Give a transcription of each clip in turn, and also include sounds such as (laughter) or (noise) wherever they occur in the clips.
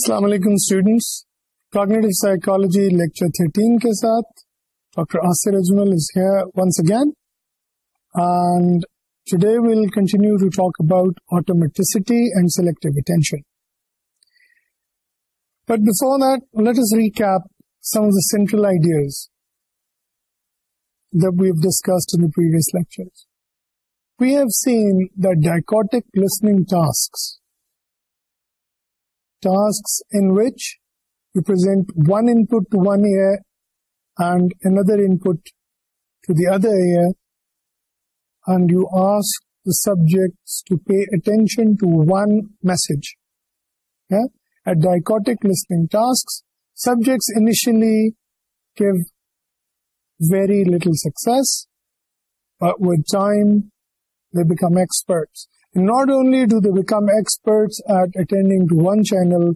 السلام علیکم students cognitive psychology lecture thirteen کے ساتھ doctor Asir Ajmal is here once again and today will continue to talk about automaticity and selective attention but before that let us recap some of the central ideas that we have discussed in the previous lectures. We have seen that dichotic listening tasks tasks in which you present one input to one ear and another input to the other ear, and you ask the subjects to pay attention to one message. Yeah? At dichotic listening tasks, subjects initially give very little success, but with time they become experts. Not only do they become experts at attending to one channel,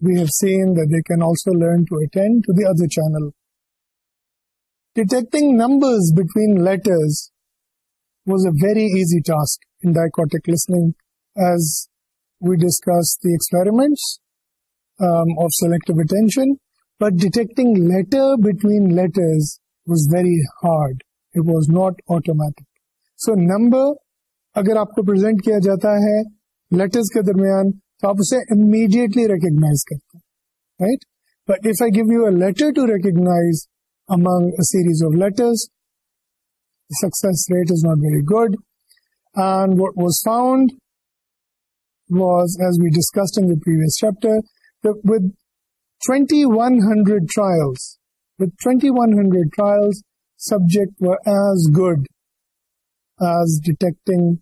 we have seen that they can also learn to attend to the other channel. Detecting numbers between letters was a very easy task in dichotic listening, as we discussed the experiments um, of selective attention. But detecting letter between letters was very hard. It was not automatic. So number اگر آپ کو present کیا جاتا ہے letters کے درمیان، تو آپ اسے امیڈیٹلی ریکگناز کرتے ہیں right but if I give you a letter to recognise among series of letters success rate is not very good and what was found was as we discussed in previous chapter with twenty one hundred trials with twenty one hundred trials subject as good as detecting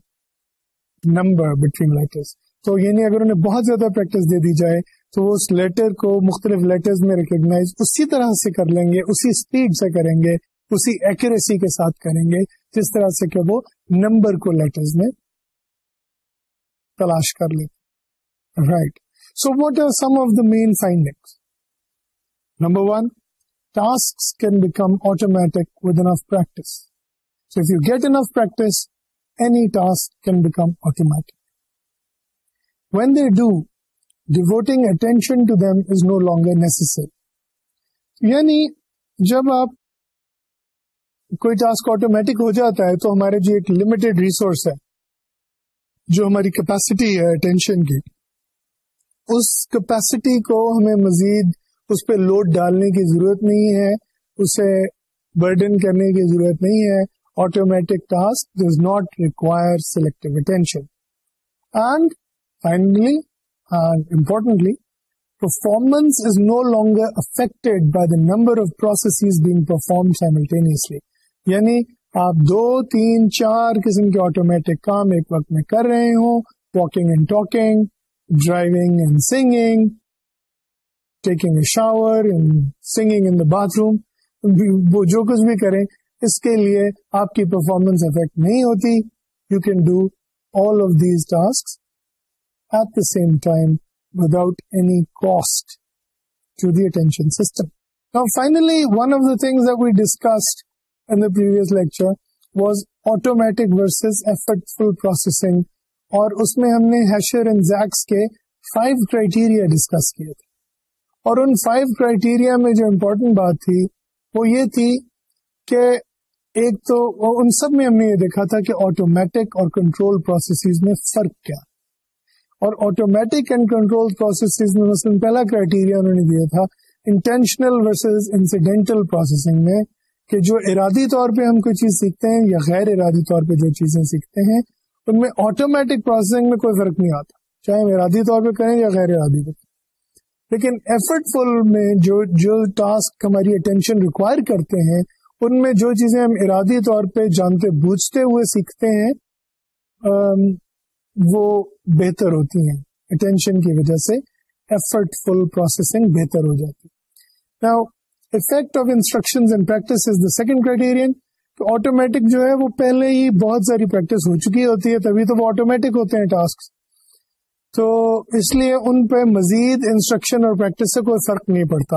number between letters تو یعنی اگر انہیں بہت زیادہ practice they دی جائے، تو وہ اس letter کو مختلف لیٹرز میں ریکگنائز اسی طرح سے کر لیں گے، اسی اسپیڈ سے کریں گے، اسی ایکوریسی کے ساتھ کریں گے، جس طرح سے کہ وہ نمبر کو لیٹرز میں تلاش کر لیں۔ Right so what are some of the main finding number one task can become automatic with enough practice So if you get enough practice, any task can become automatic. When they do, devoting attention to them is no longer necessary. یعنی جب آپ کوئی task automatic ہو جاتا ہے تو ہمارے جو ایک لمیٹڈ ریسورس ہے جو ہماری کیپیسٹی ہے اٹینشن کی اس کیپیسٹی کو ہمیں مزید اس پہ لوڈ ڈالنے کی ضرورت نہیں ہے اسے برڈن کرنے کی ضرورت نہیں ہے automatic task does not require selective attention. And finally, and importantly, performance is no longer affected by the number of processes being performed simultaneously. یعنی آپ دو تین چار قسم کے آٹومیٹک کام ایک وقت میں کر رہے ہوں walking and talking driving and singing taking a shower singing in the bathroom وہ جو کچھ بھی کریں اس کے لیے آپ کی پرفارمنس افیکٹ نہیں ہوتی. You can do all of these task at the same time without any cost to the attention system finally one of the things we discussed in previous lecture was automatic versus effortful processing اور اس میں ہم نے Hasher and زیکس کے five criteria discuss کیے تھے. اور ان five criteria میں جو امپورٹنٹ بات تھی وہ یہ تھی کہ ایک تو ان سب میں ہم نے یہ دیکھا تھا کہ آٹومیٹک اور کنٹرول پروسیسز میں فرق کیا۔ اور آٹومیٹک اینڈ کنٹرول پروسیسز میں مثلاً پہلا کرائٹیریا انہوں نے دیا تھا انٹینشنل ورسز انسیڈینٹل پروسیسنگ میں، کہ جو ارادی طور پہ ہم کوئی چیز سیکھتے ہیں یا غیر ارادی طور پہ جو چیزیں سیکھتے ہیں، ان میں آٹومیٹک پروسیسنگ میں کوئی فرق نہیں آتا۔ چاہے ہم ارادی طور پہ کریں یا غیر ارادی پہ۔ لیکن ایفرٹ فل میں جو جو ٹاسک ہماری اٹینشن ریکوائر کرتے ہیں ان میں جو چیزیں ہم ارادی طور پہ جانتے، بوجھتے ہوئے سیکھتے ہیں وہ بہتر ہوتی ہیں۔ اٹینشن کی وجہ سے ایفرٹ فل پروسیسنگ بہتر ہو جاتی نا effect of instruction and practice is the second criterion تو آٹومیٹک جو ہے وہ پہلے ہی بہت ساری پریکٹس ہو چکی ہوتی ہے، تبھی تو وہ آٹومیٹک ہوتے ہیں ٹاسک تو اس لیے ان پہ مزید انسٹرکشن اور پریکٹس سے کوئی فرق نہیں پڑتا۔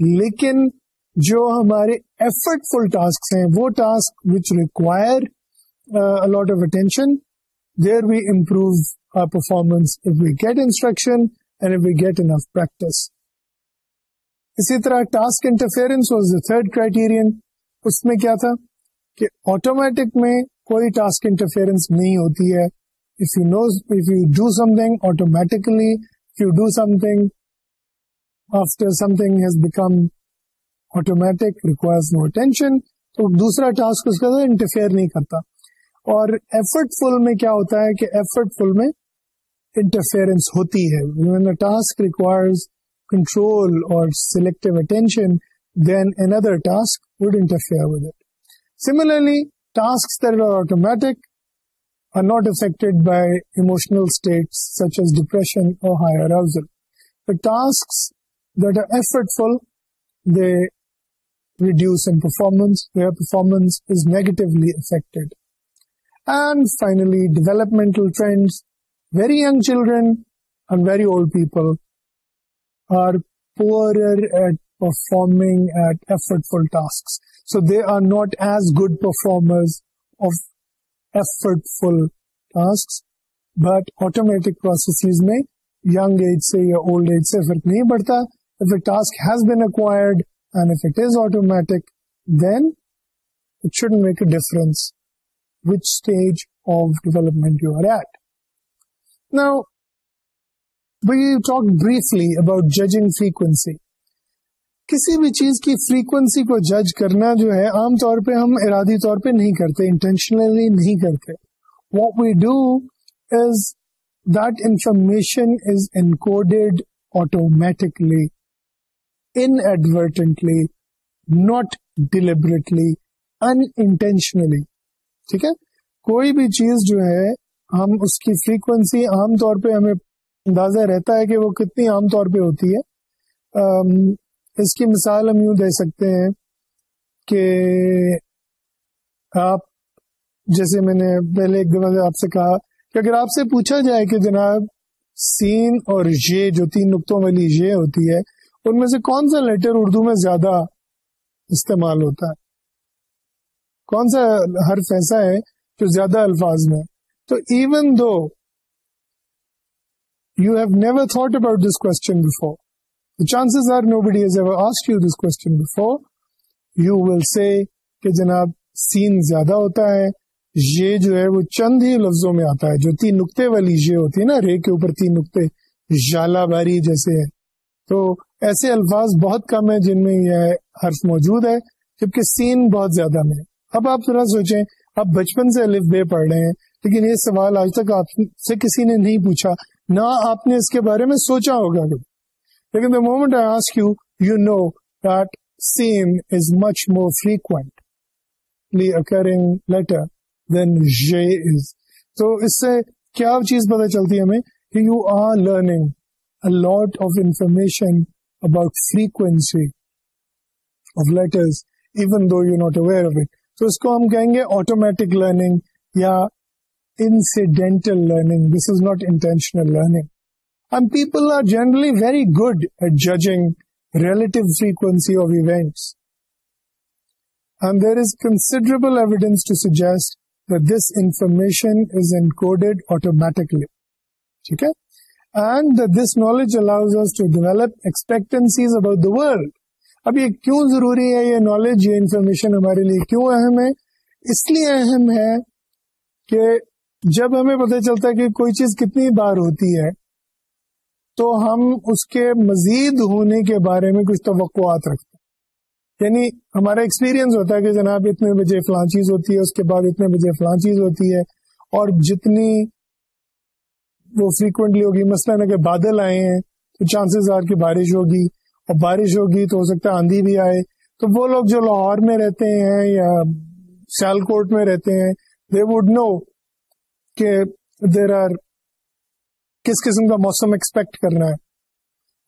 لیکن جو ہمارے ایفرٹ فل ٹاسک ہیں، وہ task which require a lot of attention there we improve our performance if we get instruction and if we get enough practice اسی طرح task interference was the third criterion اس میں کیا تھا کہ آٹومیٹک میں کوئی ٹاسک انٹرفیئرنس نہیں ہوتی ہے. If you know if you do something automatically you do something after something has become automatic requires no attention تو دوسرا ٹاسک اس کا انٹرفیئر نہیں کرتا۔ اور ایفرٹ فل میں کیا ہوتا ہے کہ ایفرٹ فل میں انٹرفیئرنس ہوتی ہے۔ ٹاسک ریکوائرز کنٹرول اور selective attention then another task would interfere with it Similarly, tasks that are automatic are not affected by emotional states such as depression or high arousal. The tasks that are effortful, they reduce in performance, their performance is negatively affected. And finally, developmental trends. Very young children and very old people are poorer at performing at effortful tasks. So they are not as good performers of effortful tasks, but automatic processes mein young age se ya old age se fark nahi padta. If a task has been acquired and if it is automatic, then it shouldn't make a difference which stage of development you are at. Now, we talked briefly about judging frequency. کسی بھی چیز کی frequency کو جج کرنا جو ہے عام طور پہ ہم ارادی طور پہ نہیں کرتے انٹینشنلی نہیں کرتے what we do is that information is encoded automatically inadvertently not deliberately intentionally ٹھیک ہے؟ کوئی بھی چیز جو ہے، ہم اس کی فریکوینسی عام طور پہ ہمیں اندازہ رہتا ہے کہ وہ کتنی عام طور پہ ہوتی ہے۔ اس کی مثال ہم یوں دے سکتے ہیں کہ آپ، جیسے میں نے پہلے ایک دفعہ آپ سے کہا کہ اگر آپ سے پوچھا جائے کہ جناب سین اور یہ جو تین نقطوں والی یہ ہوتی ہے ان میں سے کون سا لیٹر اردو میں زیادہ استعمال ہوتا ہے؟ کون سا حرف ایسا ہے جو زیادہ الفاظ میں؟ تو even though you have never thought about this question before chances are nobody has ever ask you this question before you will say کہ جناب سین زیادہ ہوتا ہے، یہ جو ہے وہ چند ہی لفظوں میں آتا ہے، جو تین نقطے والی یہ ہوتی ہے نا، رے کے اوپر تین نقطے جالا باری جیسے ہے تو ایسے الفاظ بہت کم ہیں جن میں یہ حرف موجود ہے، جبکہ سین بہت زیادہ میں اب آپ ذرا سوچیں، آپ بچپن سے الف بے پڑھ رہے ہیں، لیکن یہ سوال آج تک آپ سے کسی نے نہیں پوچھا، نہ آپ نے اس کے بارے میں سوچا ہوگا کبھی۔ لیکن the moment I ask you you know that same is much more frequently occurring letter than J is تو اس سے کیا چیز پتہ چلتی ہے ہمیں؟ کہ you are learning lot of information about frequency of letters even though you not aware of it تو اس کو ہم کہیں گے آٹومیٹک لرننگ یا incidental learning this is not intentional learning And people are generally very good at judging relative frequency of events. And there is considerable evidence to suggest that this information is encoded automatically. Okay? And that this knowledge allows us to develop expectancies about the world. اب یہ کیوں ضروری ہے یہ knowledge یہ information ہمارے لیے کیوں اہم ہے اس لیے اہم ہے کہ جب ہمیں پتہ چلتا ہے کہ کوئی چیز کتنی بار ہوتی ہے، تو ہم اس کے مزید ہونے کے بارے میں کچھ توقعات رکھتے ہیں یعنی ہمارا ایکسپیرینس ہوتا ہے کہ جناب اتنے بجے فلاں چیز ہوتی ہے، اس کے بعد اتنے بجے فلاں چیز ہوتی ہے، اور جتنی وہ فریکوینٹلی ہوگی۔ مثلاً اگر بادل آئے ہیں تو چانسز آر کی بارش ہوگی اور بارش ہوگی تو ہو سکتا ہے آندھی بھی آئے۔ تو وہ لوگ جو لاہور میں رہتے ہیں یا سیال کوٹ میں رہتے ہیں دے وڈ نو کہ دیر آر کس قسم کا موسم ایکسپیکٹ کرنا ہے۔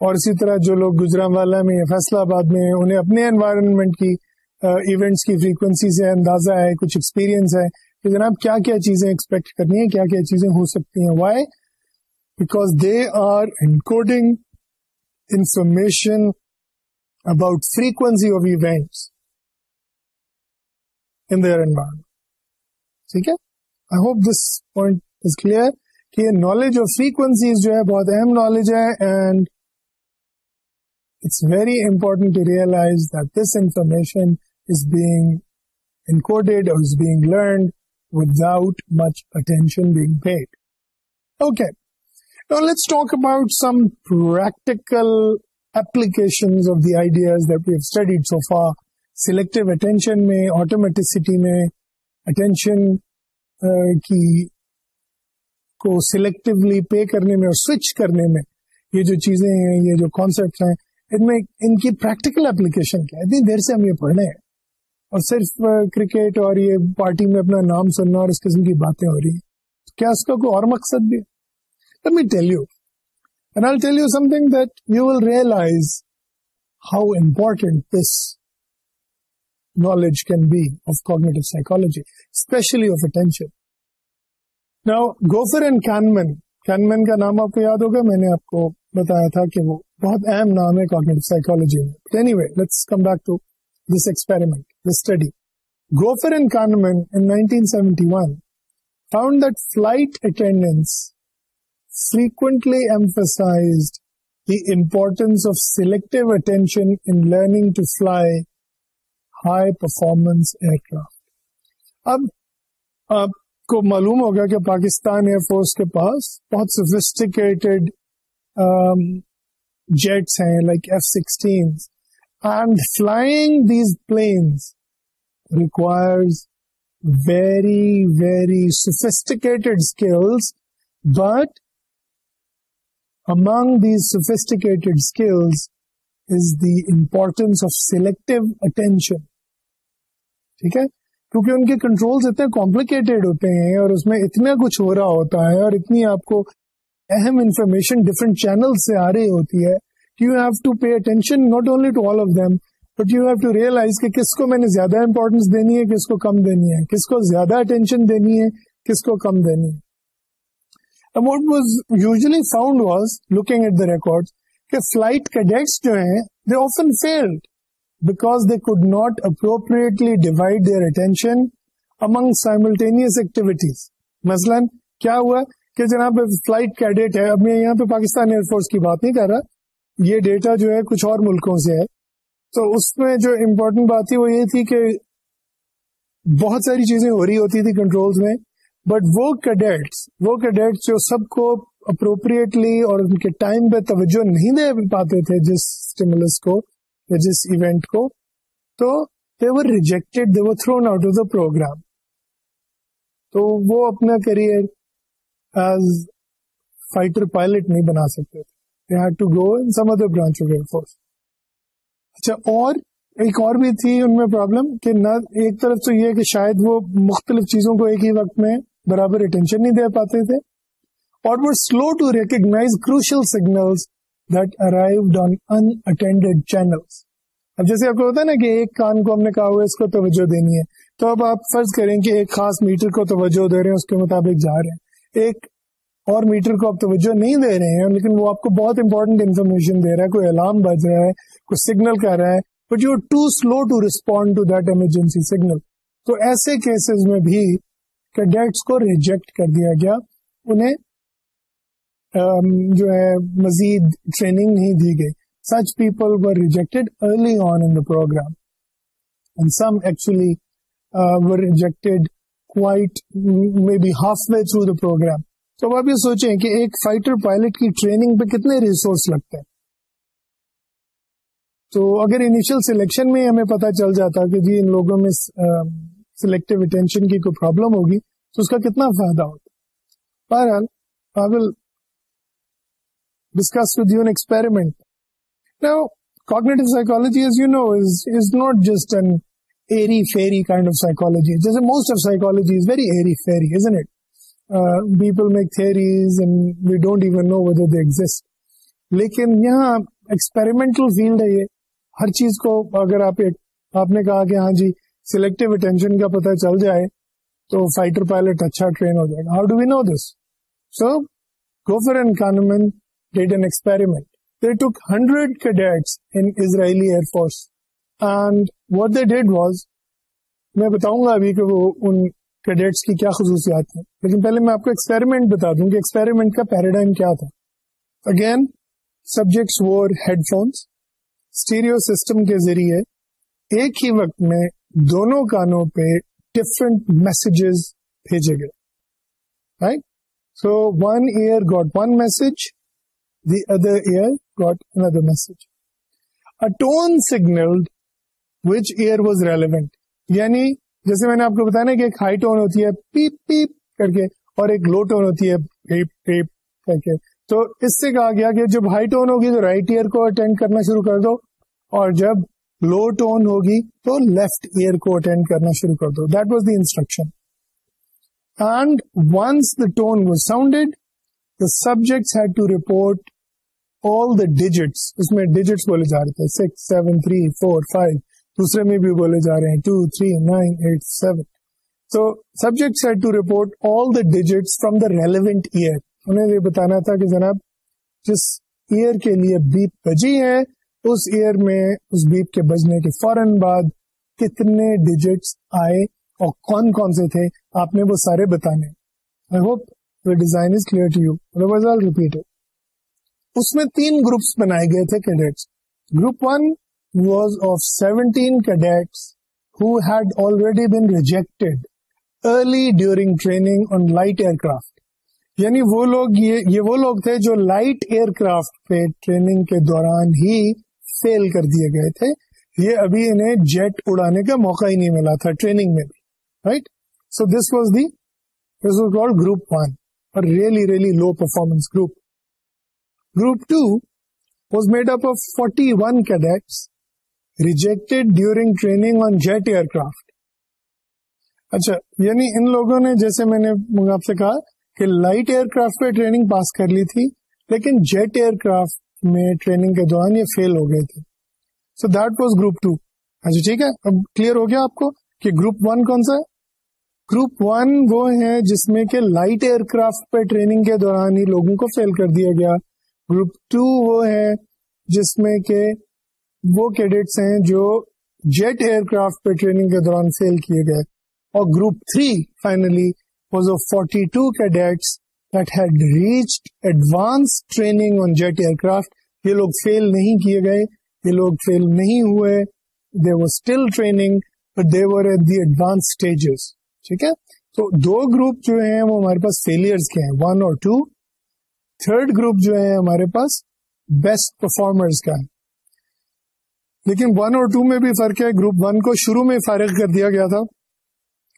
اور اسی طرح جو لوگ گجرا والا میں یا فیصلہ آباد میں انہیں اپنے انوائرمنٹ کی ایونٹس کی فریکوینسی سے اندازہ ہے، کچھ ایکسپیرینس ہے کہ جناب کیا کیا چیزیں ایکسپیکٹ کرنی ہے کیا کیا چیزیں ہو سکتی ہیں۔ Why because they are encoding information about frequency of events in their environment ٹھیک ہے؟ I hope this point is clear کہ نالج آف فریکوینسیز جو ہے بہت اہم نالج ہے and it's very important to realize that this information is being encoded اور is being learned without much attention being paid okay let's talk about some practical applications of the ideas that we have studied so far. Selective attention میں automaticity میں attention کی کو selectively پے کرنے میں اور switch کرنے میں یہ جو چیزیں ہیں یہ جو کانسیپٹ ہیں ان میں ان کی پریکٹیکل اپلیکیشن کیا اتنی دیر سے ہم یہ پڑھ رہے ہیں اور صرف کرکٹ اور یہ پارٹی میں اپنا نام سننا اور اس قسم کی باتیں ہو رہی ہیں کیا اس کا کوئی اور مقصد بھی ہے me tell you and I tell you something that you will realize how important this knowledge can be of cognitive psychology, especially of attention. Now, Gopher and Kahneman, Kahneman کا نام آپ کو یاد ہوگا میں نے آپ کو بتایا تھا کہ وہ بہت اہم نام ہے cognitive psychology میں. But anyway, let's come back to this experiment, this study. Gopher and Kahneman in 1971 found that flight attendants frequently emphasized the importance of selective attention in learning to fly high performance aircraft اب آپ کو معلوم ہوگا کہ Pakistan air force کے پاس بہت sophisticated jets um, ہیں like F sixteen and flying these planes requires very very sophisticated skills but among these sophisticated skills is the importance of selective attention. ٹھیک ہے کیونکہ ان کے کنٹرول اتنے کمپلیکیٹڈ ہوتے ہیں اور اس میں اتنا کچھ ہو رہا ہوتا ہے اور اتنی آپ کو اہم انفارمیشن ڈفرنٹ چینل سے آ رہی ہوتی ہے you have to pay attention not only to all of them but you have to realize کہ کس کو میں نے زیادہ امپورٹینس دینی ہے، کس کو کم دینی ہے، کس کو زیادہ اٹینشن دینی ہے، کس کو کم دینی ہے what was usually found was looking at the record کہ فلائٹ کیڈیٹس جو ہیں they often failed because they could not appropriately divide their attention among simultaneous activities مثلاً کیا ہوا کہ جناب فلائٹ کیڈیٹ ہے اب میں یہاں پہ پاکستان ایئر فورس کی بات نہیں کر رہا یہ ڈیٹا جو ہے کچھ اور ملکوں سے ہے تو اس میں جو امپورٹنٹ بات تھی وہ یہ تھی کہ بہت ساری چیزیں ہو رہی ہوتی تھی کنٹرول میں بٹ وہ کیڈیٹس وہ کیڈیٹس جو سب کو اپروپریٹلی اور ان کے ٹائم پہ توجہ نہیں دے پاتے تھے جس اسٹیمولس کو جس ایونٹ کو، تو they were rejected they were thrown out of the program تو وہ اپنا کریئر ایز فائٹر پائلٹ نہیں بنا سکتے تھے۔ To go in some other branch of air force اچھا اور ایک اور بھی تھی ان میں پرابلم کہ نہ، ایک طرف تو یہ کہ شاید وہ مختلف چیزوں کو ایک ہی وقت میں برابر اٹینشن نہیں دے پاتے تھے اور وہ slow to recognize crucial signals that arrived on intended channels اب جیسے آپ کو ہوتا ہے نا کہ ایک کان کو ہم نے کہا ہوا اس کو توجہ دینی ہے۔ تو اب آپ فرض کریں کہ ایک خاص میٹر کو توجہ دے رہے ہیں، اس کے مطابق جا رہے ہیں۔ ایک اور میٹر کو آپ توجہ نہیں دے رہے ہیں، لیکن وہ آپ کو بہت امپورٹنٹ انفارمیشن دے رہا ہے، کوئی الارم بج رہا ہے، کوئی سگنل کر رہا ہے but you too slow to respond to that emergency signal تو ایسے کیسز میں بھی کیڈیٹس کو ریجیکٹ کر دیا گیا، انہیں جو ہے، مزید ٹریننگ نہیں دی گئی۔ Such people were rejected early on in program and some actually were rejected quite maybe halfway through the program تو آپ یہ سوچیں کہ ایک فائٹر پائلٹ کی ٹریننگ پہ کتنے ریسورس لگتے ہیں۔ تو اگر انیشل سلیکشن میں ہمیں پتا چل جاتا کہ جی ان لوگوں میں سلیکٹو اٹینشن کی کوئی پرابلم ہوگی تو اس کا کتنا فائدہ ہوگا بہرحال، پاگل discuss with you an experiment cognitive psychology is you know is not just an airy fairy kind of psychology جیسے most of psychology is very airy fairy is it people make theories and we don't even know whether they exist لیکن یہاں experimental field ہے یہ۔ ہر چیز کو اگر آپ آپ نے کہا کہ ہاں جی سلیکٹو اٹینشن کا پتہ چل جائے تو فائٹر پائلٹ اچھا ٹرین ہو جائے گا. How do we know this so Gopher and Kahneman did an experiment they took hundred cadets in Israeli air force and what they did was میں بتاؤں گا ابھی کہ وہ ان کیڈیٹس کی کیا خصوصیات ہیں. لیکن پہلے میں آپ کو ایکسپیریمنٹ بتا دوں کہ ایکسپیریمنٹ کا پیراڈائم کیا تھا. Again subjects wore headphones stereo system کے ذریعے ایک ہی وقت میں دونوں کانوں پہ ڈفرنٹ میسجز بھیجے گئے. Right so one ear got one message the other ear got another message a tone signal which ear was relevant یعنی جیسے میں نے آپ کو بتایا نا کہ ایک ہائی ٹون ہوتی ہے پیپ پیپ کر کے اور ایک لو ٹون ہوتی ہے پیپ پیپ کر کے تو اس سے کہا گیا کہ جب ہائی ٹون ہوگی تو رائٹ ایئر کو اٹینڈ کرنا شروع کر دو، اور جب لو ٹون ہوگی تو لیفٹ ایئر کو اٹینڈ کرنا شروع کر دو. That was the instruction and once the tone was sounded the subject had to report all the digits اس میں ڈیجٹس بولے جا رہے تھے. Six seven three four five دوسرے میں بھی بولے جا رہے ہیں. Two three nine eight seven تو subject had to report all the digits from the relevant ear انہیں یہ بتانا تھا کہ جناب، جس ایئر کے لیے بیپ بجی ہے اس ایئر میں اس بیپ کے بجنے کے فوراً بعد کتنے ڈیجٹس آئے اور کون کون سے تھے آپ نے وہ سارے بتانے۔ I hope design is clear to you reverse all repeat اس میں تین گروپس بنائے گئے تھے cadets. Group one was of seventeen cadets who had already been rejected early during training on light aircraft یعنی وہ لوگ یہ, یہ وہ لوگ تھے جو لائٹ ایئر کرافٹ پہ ٹریننگ کے دوران ہی فیل کر دیے گئے تھے، یہ ابھی انہیں جیٹ اڑانے کا موقع ہی نہیں ملا تھا ٹریننگ میں بھی right so this was the this was call group one اور really really low performance group group two was made up of forty one cadets rejected during training on jet aircraft اچھا یعنی ان لوگوں نے، جیسے میں نے آپ سے کہا کہ لائٹ ایئر کرافٹ پہ ٹریننگ پاس کر لی تھی، لیکن جیٹ ایئر کرافٹ میں ٹریننگ کے دوران یہ فیل ہو گئے تھے۔ So that was group two اچھا ٹھیک ہے؟ اب کلیئر ہو گیا آپ کو کہ گروپ ون کون سا ہے؟ گروپ ون وہ ہے جس میں کہ لائٹ ایئر کرافٹ پہ ٹریننگ کے دوران ہی لوگوں کو فیل کر دیا گیا۔ گروپ ٹو وہ ہے جس میں کہ وہ کیڈٹس ہیں جو جیٹ ایئر کرافٹ پہ ٹریننگ کے دوران فیل کیے گئے۔ اور group three finally was of 42 cadets that had reached advanced training on jet aircraft. یہ لوگ فیل نہیں کیے گئے، یہ لوگ فیل نہیں ہوئے۔ They were still training but they were at the advance stages ٹھیک ہے؟ تو دو گروپ جو ہیں وہ ہمارے پاس فیلئرس کے ہیں ون اور ٹو تھرڈ گروپ جو ہے ہمارے پاس بیسٹ پرفارمرز کا ہے۔ لیکن ون اور ٹو میں بھی فرق ہے۔ گروپ ون کو شروع میں فارغ کر دیا گیا تھا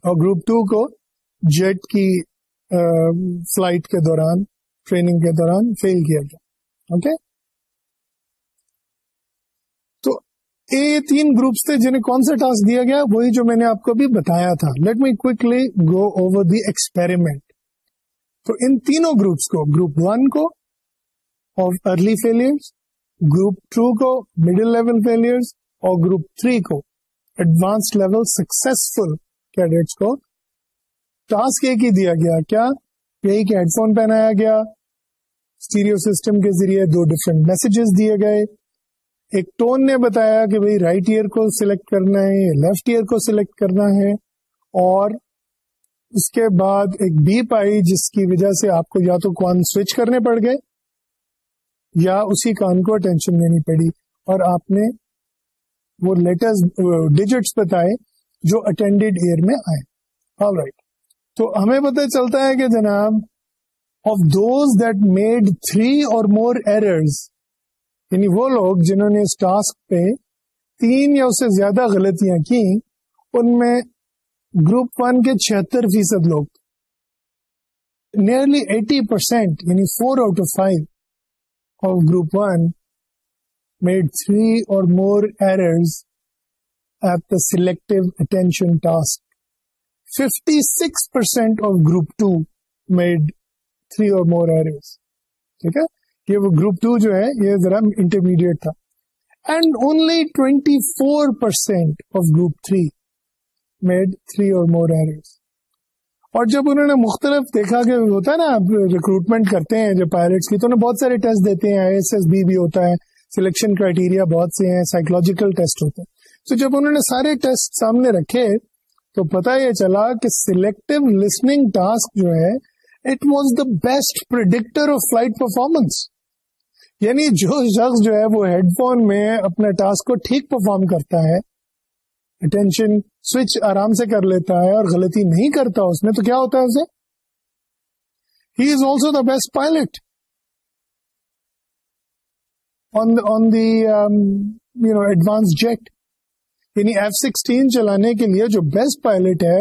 اور گروپ ٹو کو جیٹ کی فلائٹ کے دوران ٹریننگ کے دوران فیل کیا گیا اوکے تو یہ تین گروپس تھے جنہیں کون سا ٹاسک دیا گیا؟ وہی جو میں نے آپ کو بھی بتایا تھا۔ Let me quickly go over the experiment تو ان تینوں گروپس کو گروپ ون کو of early failure group two کو مڈل لیول فیلئر اور گروپ تھری کو ایڈوانس لیول سکسیسفل کیڈیٹس کو ٹاسک ایک ہی دیا گیا۔ کیا یہی کہ ہیڈ فون پہنایا گیا؟ اسٹیریو سسٹم کے ذریعے دو ڈفرنٹ میسجز دیے گئے۔ ایک ٹون نے بتایا کہ بھائی رائٹ ایئر کو سلیکٹ کرنا ہے یا لیفٹ ایئر کو سلیکٹ کرنا ہے اور اس کے بعد ایک بیپ آئی جس کی وجہ سے آپ کو یا تو کون سوئچ کرنے پڑ گئے یا اسی کان کو اٹینشن دینی پڑی اور آپ نے وہ لیٹسٹ ڈیجٹس بتائے جو اٹینڈیڈ ایئر میں آئے۔ آل رائٹ تو ہمیں پتہ چلتا ہے کہ جناب of those that made three or more errors یعنی وہ لوگ جنہوں نے اس ٹاسک پہ تین یا اس سے زیادہ غلطیاں کی ان میں گروپ ون کے چھہتر فیصد لوگ نیئرلی ایٹی پرسینٹ یعنی four out of five of group one made three or more errors at the selective attention task. 56% of group 2 made three or more errors. ٹھیک ہے یہ وہ گروپ ٹو جو ہے، یہ ذرا انٹرمیڈیٹ تھا and only twenty four percent of group three made three or more errors اور جب انہوں نے مختلف دیکھا کہ ہوتا ہے نا ریکروٹمنٹ کرتے ہیں جب پائلٹس کی، تو انہیں بہت سارے ٹیسٹ دیتے ہیں آئی ایس ایس بی بھی ہوتا ہے سلیکشن کرائٹیریا بہت سے ہیں سائیکولوجیکل ٹیسٹ ہوتے ہیں تو جب انہوں نے سارے ٹیسٹ سامنے رکھے تو پتا یہ چلا کہ سلیکٹو لسننگ ٹاسک جو ہے it was the best predictor of flight performance یعنی جو شخص جو ہے وہ ہیڈ فون میں اپنے ٹاسک کو ٹھیک پرفارم کرتا ہے اٹینشن سوئچ آرام سے کر لیتا ہے اور غلطی نہیں کرتا اس میں، تو کیا ہوتا ہے اسے؟ He is also the best pilot on the you know advance jet یعنی ایف سکسٹین چلانے کے لیے جو بیسٹ پائلٹ ہے،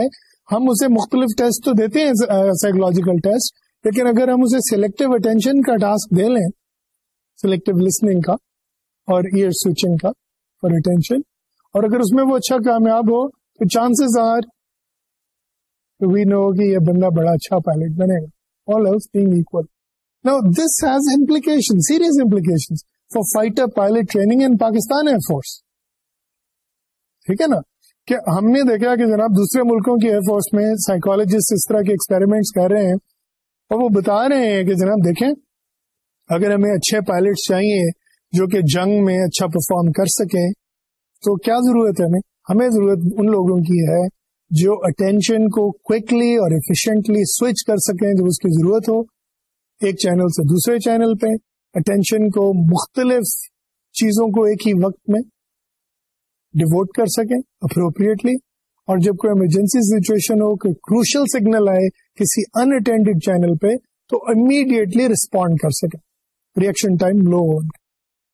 ہم اسے مختلف ٹیسٹ تو دیتے ہیں uh, سائیکولوجیکل ٹیسٹ لیکن اگر ہم اسے سلیکٹو اٹینشن کا ٹاسک دے لیں سلیکٹو لسننگ کا اور ایئر سوئچنگ کا فار اٹینشن اور اگر اس میں وہ اچھا کامیاب ہو، تو چانسز آر وی نو کہ یہ بندہ بڑا اچھا پائلٹ بنے گا۔ All else being equal now this has implication serious implication for fighter pilot training in Pakistan air force ٹھیک ہے نا؟ کہ ہم نے دیکھا کہ جناب دوسرے ملکوں کی ایئر فورس میں سائیکولوجسٹ اس طرح کے ایکسپیریمنٹس کر رہے ہیں اور وہ بتا رہے ہیں کہ جناب دیکھیں، اگر ہمیں اچھے پائلٹس چاہیے جو کہ جنگ میں اچھا پرفارم کر سکیں، تو کیا ضرورت ہے ہمیں؟ ہمیں ضرورت ان لوگوں کی ہے جو اٹینشن کو کوکلی اور ایفیشینٹلی سوئچ کر سکیں جب اس کی ضرورت ہو۔ ایک چینل سے دوسرے چینل پہ اٹینشن کو مختلف چیزوں کو ایک ہی وقت میں ڈیوٹ کر سکیں اپروپریٹلی اور جب کوئی ایمرجنسی سچویشن ہو کوئی کروشل سگنل آئے کسی انٹینڈیڈ چینل پہ تو امیڈیٹلی ریسپونڈ کر سکیں reaction time low who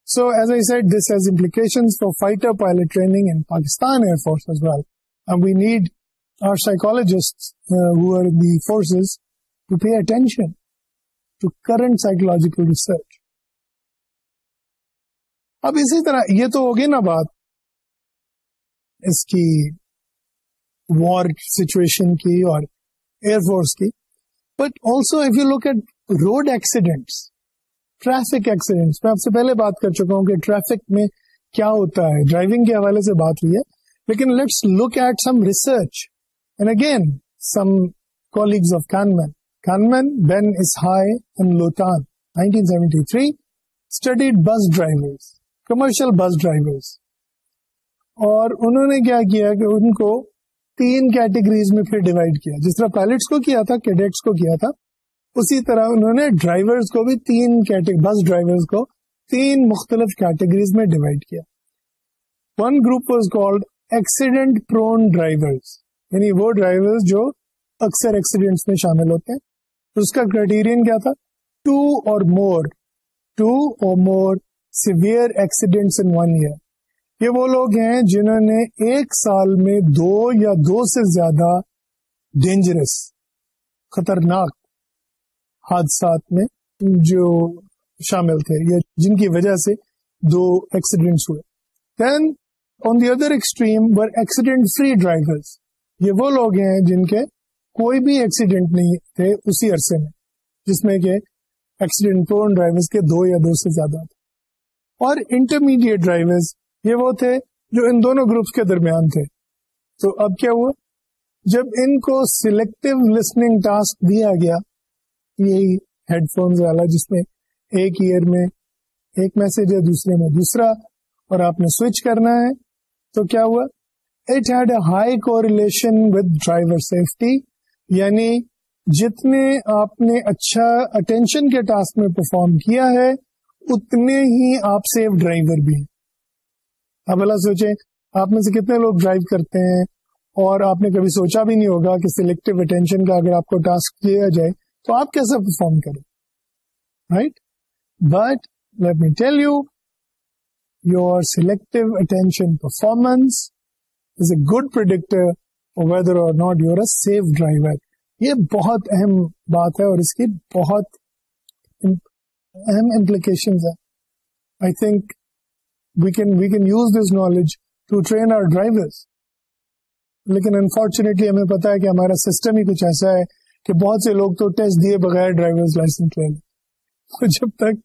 so as I said this has implication for fighter pilot training in Pakistan air force as well and we need our psychologist the forces to pay attention to current psychological research اب اسی طرح یہ تو ہوگی نا بات اس کی وار situation کی اور ایئر فورس کی. But also if you look at road accidents traffic accidents میں آپ سے پہلے بات کر چکا ہوں کہ ٹریفک میں کیا ہوتا ہے. ڈرائیونگ کے حوالے سے بات ہوئی ہے. لیکن let's look at some research and again some colleagues of Kahneman Kahneman Ben Ishai and Lotan 1973 studied bus drivers commercial bus drivers اور انہوں نے کیا کیا کہ ان کو تین کیٹیگریز میں پھر ڈیوائڈ کیا۔ جس طرح پائلٹس کو کیا تھا کیڈیٹس کو کیا تھا، اسی طرح انہوں نے ڈرائیورز کو بھی تین بس ڈرائیورز کو تین مختلف کیٹیگریز میں ڈیوائڈ کیا۔ One group was called accident prone drivers یعنی وہ ڈرائیور جو اکثر ایکسیڈینٹس میں شامل ہوتے ہیں۔ اس کا کرائٹیرین کیا تھا؟ ٹو اور مور ٹو اور more severe accidents in one year یہ وہ لوگ ہیں جنہوں نے ایک سال میں دو یا دو سے زیادہ ڈینجرس خطرناک حادثات میں جو شامل تھے یا جن کی وجہ سے دو ایکسیڈینٹس ہوئے۔ Then on the other extreme were accident free driver یہ وہ لوگ ہیں جن کے کوئی بھی ایکسیڈینٹ نہیں تھے اسی عرصے میں، جس میں کہ ایکسیڈینٹ پرون ڈرائیور کے دو یا دو سے زیادہ تھے۔ اور انٹرمیڈیٹ ڈرائیور یہ وہ تھے جو ان دونوں گروپس کے درمیان تھے۔ تو اب کیا ہوا؟ جب ان کو سلیکٹو لسننگ ٹاسک دیا گیا، یہی ہیڈ فونز والا جس میں ایک ایئر میں ایک میسج ہے دوسرے میں دوسرا اور آپ نے سوئچ کرنا ہے، تو کیا ہوا؟ It had a high correlation with driver safety یعنی جتنے آپ نے اچھا اٹینشن کے ٹاسک میں پرفارم کیا ہے، اتنے ہی آپ سیف ڈرائیور بھی ہیں۔ آپ اللہ سوچیں، آپ میں سے کتنے لوگ ڈرائیو کرتے ہیں؟ اور آپ نے کبھی سوچا بھی نہیں ہوگا کہ سلیکٹو اٹینشن کا اگر آپ کو ٹاسک دیا جائے، تو آپ کیسا پرفارم کریں؟ Right but let me tell you your selective attention performance is a good predictor whether or not you're a safe driver یہ بہت اہم بات ہے اور اس کی بہت اہم امپلیکیشن ہے I think we can we can use this knowledge to train our drivers لیکن انفارچونیٹلی ہمیں پتا ہے کہ ہمارا سسٹم ہی کچھ ایسا ہے کہ بہت سے لوگ تو ٹیسٹ دیے بغیر ڈرائیور لائسنس لے لیں جب تک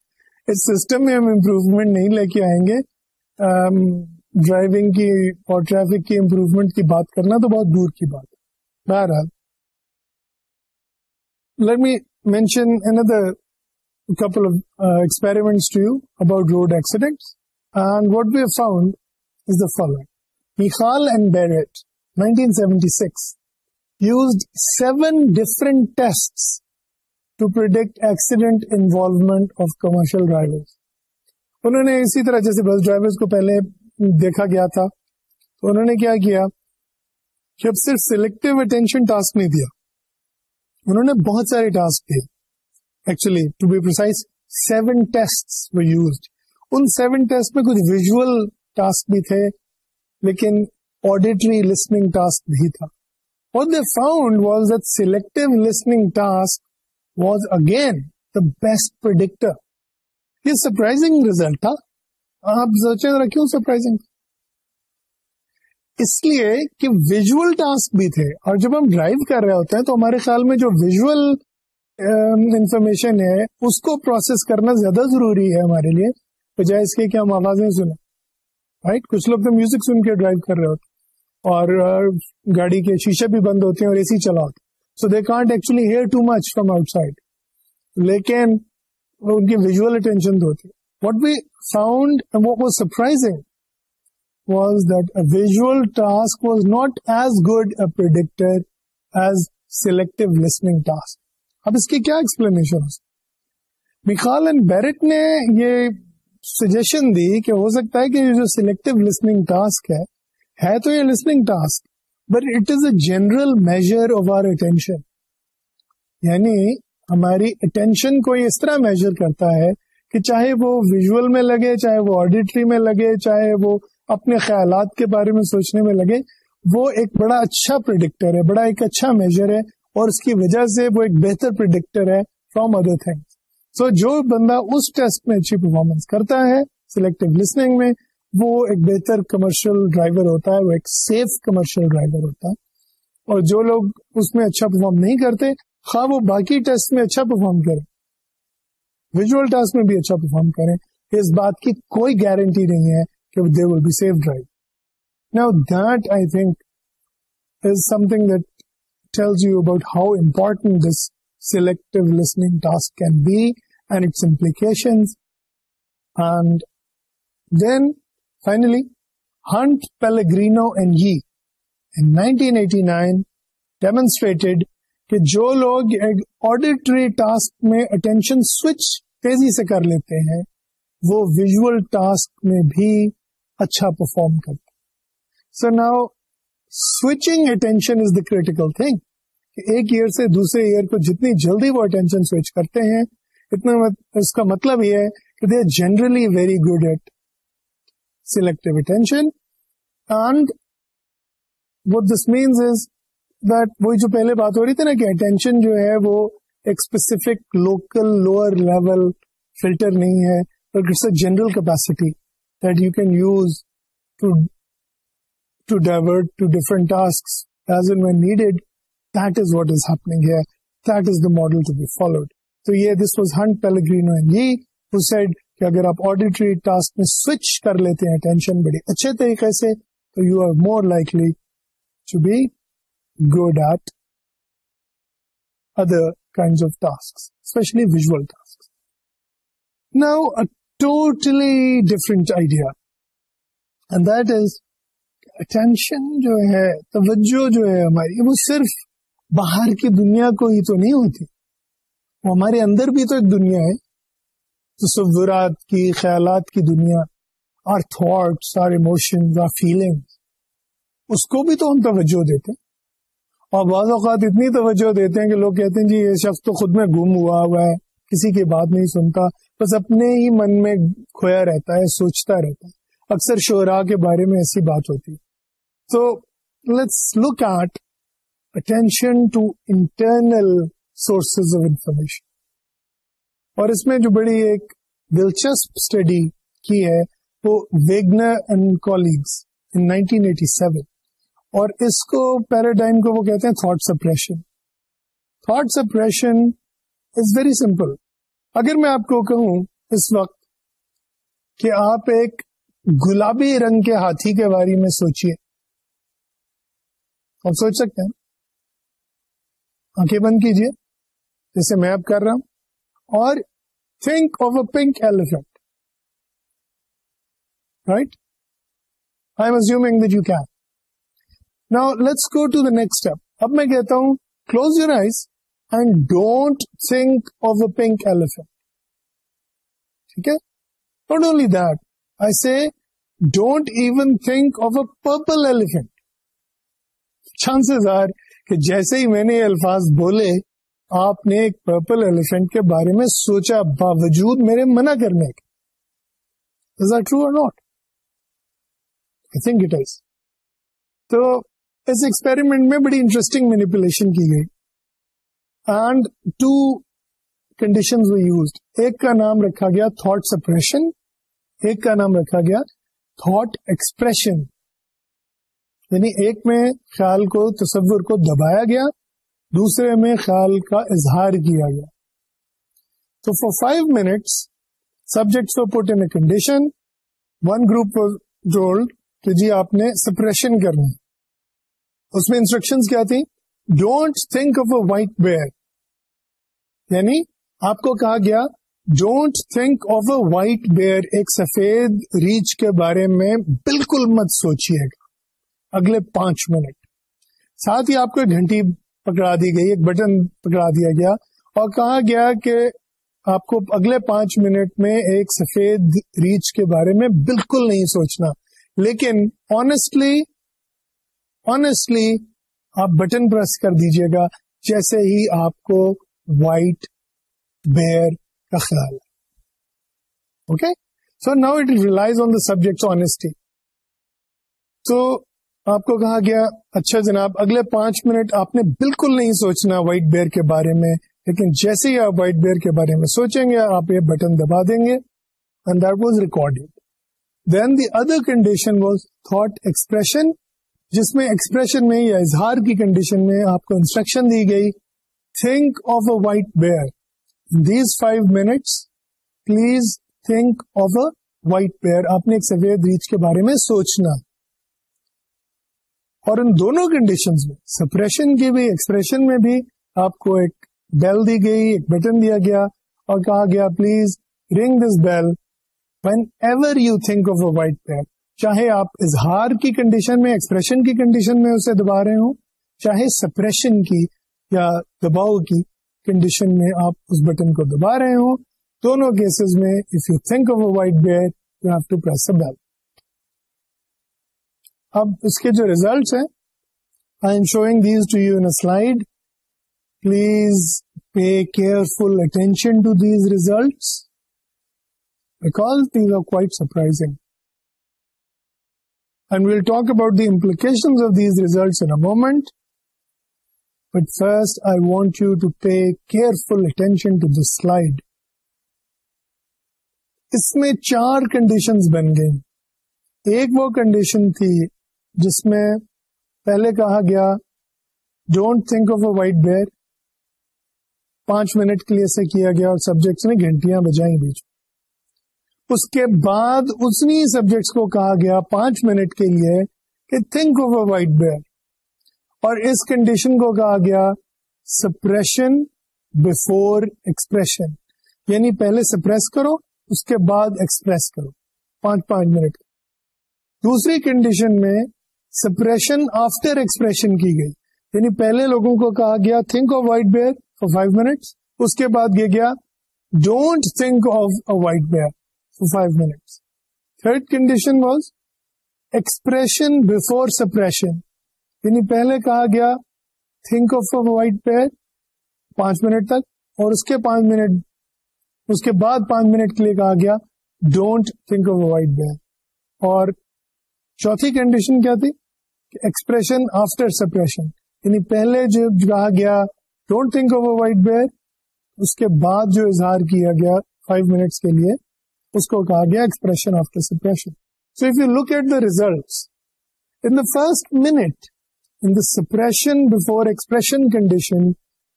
اس سسٹم میں ہم امپروومنٹ نہیں لے کے آئیں گے ڈرائیونگ um, کی اور ٹریفک کی امپروومنٹ کی بات کرنا تو بہت دور کی بات ہے۔ بہرحال let me mention another couple of uh, experiments to you about road accidents. And what we have found is the following. Michal and Barrett, 1976, used seven different tests to predict accident involvement of commercial drivers. انہوں نے اسی طرح جیسے bus driver کو پہلے دیکھا گیا تھا تو انہوں نے کیا کیا کہ اب صرف سلیکٹو اٹینشن ٹاسک نہیں دیا انہوں نے بہت سارے ٹاسک دیے actually to be precise seven test used in seven test میں کچھ ویژل ٹاسک بھی تھے، لیکن آڈیٹری لسننگ ٹاسک بھی تھا۔ What they found was that selective listening task was again the best predictor. یہ سرپرائزنگ ریزلٹ تھا۔ آپ سوچیں ذرا کیوں سرپرائزنگ اس لیے کہ ویژل ٹاسک بھی تھے۔ اور جب ہم ڈرائیو کر رہے ہوتے ہیں تو ہمارے خیال میں جو ویژل انفارمیشن ہے، اس کو پروسیس کرنا زیادہ ضروری ہے ہمارے لیے۔ بجائے اس کے کہ ہم آوازیں سنیں۔ رائٹ کچھ لوگ تو میوزک سن کے ڈرائیو کر رہے ہوتے اور گاڑی کے شیشے بھی بند ہوتے ہیں اور اے سی چلا ہوتا so they can't actually hear too much from outside لیکن ان کی ویژل اٹینشن تو ہوتی what we found was surprising was that visual task was not as good a predictor as selective listening task اب اس کی کیا ایکسپلینیشن ہو سکتی میخال اینڈ بیرٹ نے یہ سجیشن دی کہ ہو سکتا ہے کہ یہ جو سلیکٹو لسننگ ٹاسک ہے ہے تو یہ listening task but it is a general measure of or attention یعنی ہماری اٹینشن کو اس طرح میجر کرتا ہے کہ چاہے وہ ویژل میں لگے چاہے وہ آڈیٹری میں لگے چاہے وہ اپنے خیالات کے بارے میں سوچنے میں لگے وہ ایک بڑا اچھا پرڈکٹر ہے بڑا ایک اچھا میجر ہے اور اس کی وجہ سے وہ ایک بہتر پرڈکٹر ہے فرام ادر تھنگ سو جو بندہ اس ٹیسٹ میں اچھی پرفارمنس کرتا ہے سلیکٹو لسننگ میں، وہ ایک بہتر کمرشل ڈرائیور ہوتا ہے، وہ ایک سیف کمرشل ڈرائیور ہوتا ہے۔ اور جو لوگ اس میں اچھا پرفارم نہیں کرتے، خواہ وہ باقی ٹیسٹ میں اچھا پرفارم کریں ویژل ٹیسٹ میں بھی اچھا پرفارم کریں۔ اس بات کی کوئی گارنٹی نہیں ہے کہ they will be safe drive نا that I think is something that tells you about how important this selective listening task can be and its implication and then finally Hunt Pellegrino and Yee in 1989 demonstrated کہ جو لوگ ایک auditory task میں attention switch تیزی سے کر لیتے ہیں وہ ویژل ٹاسک میں بھی اچھا پرفارم کرتے so now switching attention is the critical thing ایک ایئر سے دوسرے ایئر کو جتنی جلدی وہ اٹینشن سوئچ کرتے ہیں اتنا اس کا مطلب یہ ہے کہ they are generally very good at selective attention and what this means is that وہی جو پہلے بات ہو رہی تھی نا کہ اٹینشن جو ہے وہ ایک specific local lower level filter نہیں ہے but it's a general capacity that you can use to to divert to different task as and when needed that is what is happening ہے that is the model to be followed تو یہ this was Hunt Pellegrino and یہ said کہ اگر آپ auditory task میں switch کر لیتے ہیں ٹینشن بڑی اچھے طریقے سے، تو you are more likely to be good at other kind of task especially visual task now totally different idea and that is attention جو ہے، توجہ جو ہے ہماری، وہ صرف باہر کی دنیا کو ہی تو نہیں ہوتی. وہ ہمارے اندر بھی تو ایک دنیا ہے، تصورات کی، خیالات کی دنیا or thoughts or emotion or feeling اس کو بھی تو ہم توجہ دیتے ہیں۔ اور بعض اوقات اتنی توجہ دیتے ہیں کہ لوگ کہتے ہیں جی یہ شخص تو خود میں گم ہوا ہوا ہے، کسی کی بات نہیں سنتا، بس اپنے ہی من میں کھویا رہتا ہے، سوچتا رہتا ہے۔ اکثر شعراء کے بارے میں ایسی بات ہوتی تو let's look at attention to internal sources of information اور اس میں جو بڑی ایک دلچسپ اسٹڈی کی ہے وہ ویگنر اینڈ کولیگس ان 1987 اور اس کو پیراڈائم کو وہ کہتے ہیں thought suppression thought suppression is very simple اگر میں آپ کو کہوں اس وقت کہ آپ ایک گلابی رنگ کے ہاتھی کے بارے میں سوچیے آپ سوچ سکتے ہیں؟ آنکھیں بند کیجیے جیسے میں اب کر رہا ہوں، اور think of a pink elephant right I am assuming that you can نا let's go to the next step اب میں کہتا ہوں close your eyes and don't think of a pink elephant ٹھیک ہے؟ Not only that I see don't even think of a purple elephant chances are کہ جیسے ہی میں نے یہ الفاظ بولے آپ نے ایک پرپل ایلیفینٹ کے بارے میں سوچا، باوجود میرے منع کرنے کے۔ از آر ٹرو اور not I think it is تو اس ایکسپیریمنٹ میں بڑی انٹرسٹنگ مینیپولیشن کی گئی۔ اینڈ ٹو کنڈیشن یوز ایک کا نام رکھا گیا تھاٹ سپریشن ایک کا نام رکھا گیا تھاٹ ایکسپریشن یعنی ایک میں خیال کو، تصور کو دبایا گیا۔ دوسرے میں خیال کا اظہار کیا گیا۔ تو for five minutes subjects put in condition one group told کہ جی آپ نے سپریشن کرنی اس میں انسٹرکشن کیا تھی don't think of a white bear یعنی آپ کو کہا گیا don't think of a white bear ایک سفید ریچ کے بارے میں بالکل مت سوچیے گا۔ اگلے پانچ منٹ۔ ساتھ ہی آپ کو گھنٹی پکڑا دی گئی، ایک بٹن پکڑا دیا گیا اور کہا گیا کہ آپ کو اگلے پانچ منٹ میں ایک سفید ریچ کے بارے میں بالکل نہیں سوچنا۔ لیکن آنےسٹلی آنےسٹلی آپ بٹن پریس کر دیجیے گا، جیسے ہی آپ کو وائٹ بیئر کا خیال okay so now it relies on the subject honesty تو آپ کو کہا گیا اچھا جناب، اگلے پانچ منٹ آپ نے بالکل نہیں سوچنا وائٹ بیئر کے بارے میں، لیکن جیسے ہی آپ وائٹ بیئر کے بارے میں سوچیں گے، آپ یہ بٹن دبا دیں گے and that was recorded then the other condition was thought expression جس میں ایکسپریشن میں یا اظہار کی کنڈیشن میں آپ کو انسٹرکشن دی گئی think of a white bear these five minutes please think of a white bear آپ نے ایک سفید ریچ کے بارے میں سوچنا۔ اور ان دونوں کنڈیشن میں سپریشن کی بھی ایکسپریشن میں بھی آپ کو ایک بیل دی گئی، ایک بٹن دیا گیا اور کہا گیا please ring this bell whenever you think of a white bear چاہے آپ اظہار کی کنڈیشن میں ایکسپریشن کی کنڈیشن میں اسے دبا رہے ہوں، چاہے سپریشن کی یا دباؤ کی کنڈیشن میں آپ اس بٹن کو دبا رہے ہوں، دونوں کیسز میں if you think of a white bear you have to press bell اب اس کے جو ریزلٹس ہیں I am showing these to you in slide please pay careful attention to these results because these are quite surprising and we'll talk about the implication of these results in moment but first I want you to pay careful attention to this slide اس میں چار conditions بن گئی ایک وہ condition تھی جس میں پہلے کہا گیا don't think of a white bear پانچ منٹ کے لیے سے کیا گیا اور سبجیکٹس نے گھنٹیاں بجائی بیچ اس کے بعد اتنی سبجیکٹس کو کہا گیا پانچ منٹ کے لیے کہ think of a white bear اور اس کنڈیشن کو کہا گیا سپریشن بفور ایکسپریشن یعنی پہلے سپریس کرو، اس کے بعد ایکسپریس کرو۔ پانچ پانچ منٹ۔ دوسری کنڈیشن میں سپریشن آفٹر ایکسپریشن کی گئی۔ یعنی پہلے لوگوں کو کہا گیا think of white bear for five minutes اس کے بعد یہ گیا don't think of a white bear for five minutes third condition was expression before suppression یعنی پہلے کہا گیا think of a white bear پانچ منٹ تک اور اس کے پانچ منٹ، اس کے بعد پانچ منٹ کے لیے کہا گیا don't think of a white bear اور چوتھی کنڈیشن کیا تھی؟ ایکسپریشن آفٹر سپریشن یعنی پہلے جو کہا گیا don't think of a white bear اس کے بعد جو اظہار کیا گیا فائیو منٹس کے لیے، اس کو کہا گیا expression after suppression so if you look at the result in the first minute in the suppression before expression condition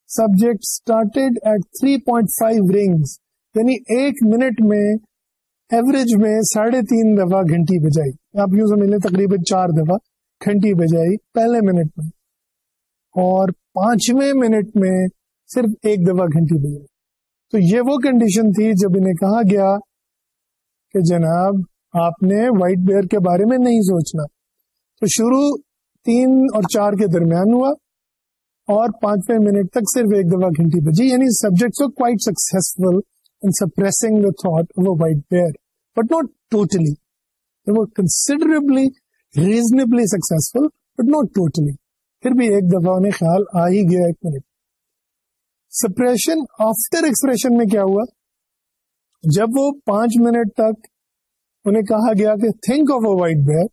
subject started at 3.5 rings یعنی ایک منٹ میں ایوریج میں ساڑھے تین دفعہ گھنٹی بجائی. آپ یوں سمجھ لیں تقریباً چار دفعہ. گھنٹی بجائی پہلے منٹ میں اور پانچویں منٹ میں صرف ایک دفعہ گھنٹی بجائی۔ تو یہ وہ کنڈیشن تھی جب انہیں کہا گیا کہ جناب آپ نے وائٹ بیئر کے بارے میں نہیں سوچنا۔ تو شروع تین اور چار کے درمیان ہوا اور پانچویں منٹ تک صرف ایک دفعہ گھنٹی بجی یعنی subject quite successful suppressing the thought white bear but not totally considerably reasonably successful but not totally پھر بھی ایک دفعہ انہیں خیال آ ہی گیا ایک منٹ۔ سپریشن آفٹر ایکسپریشن میں کیا ہوا؟ جب وہ پانچ منٹ تک انہیں کہا گیا کہ think of a white bear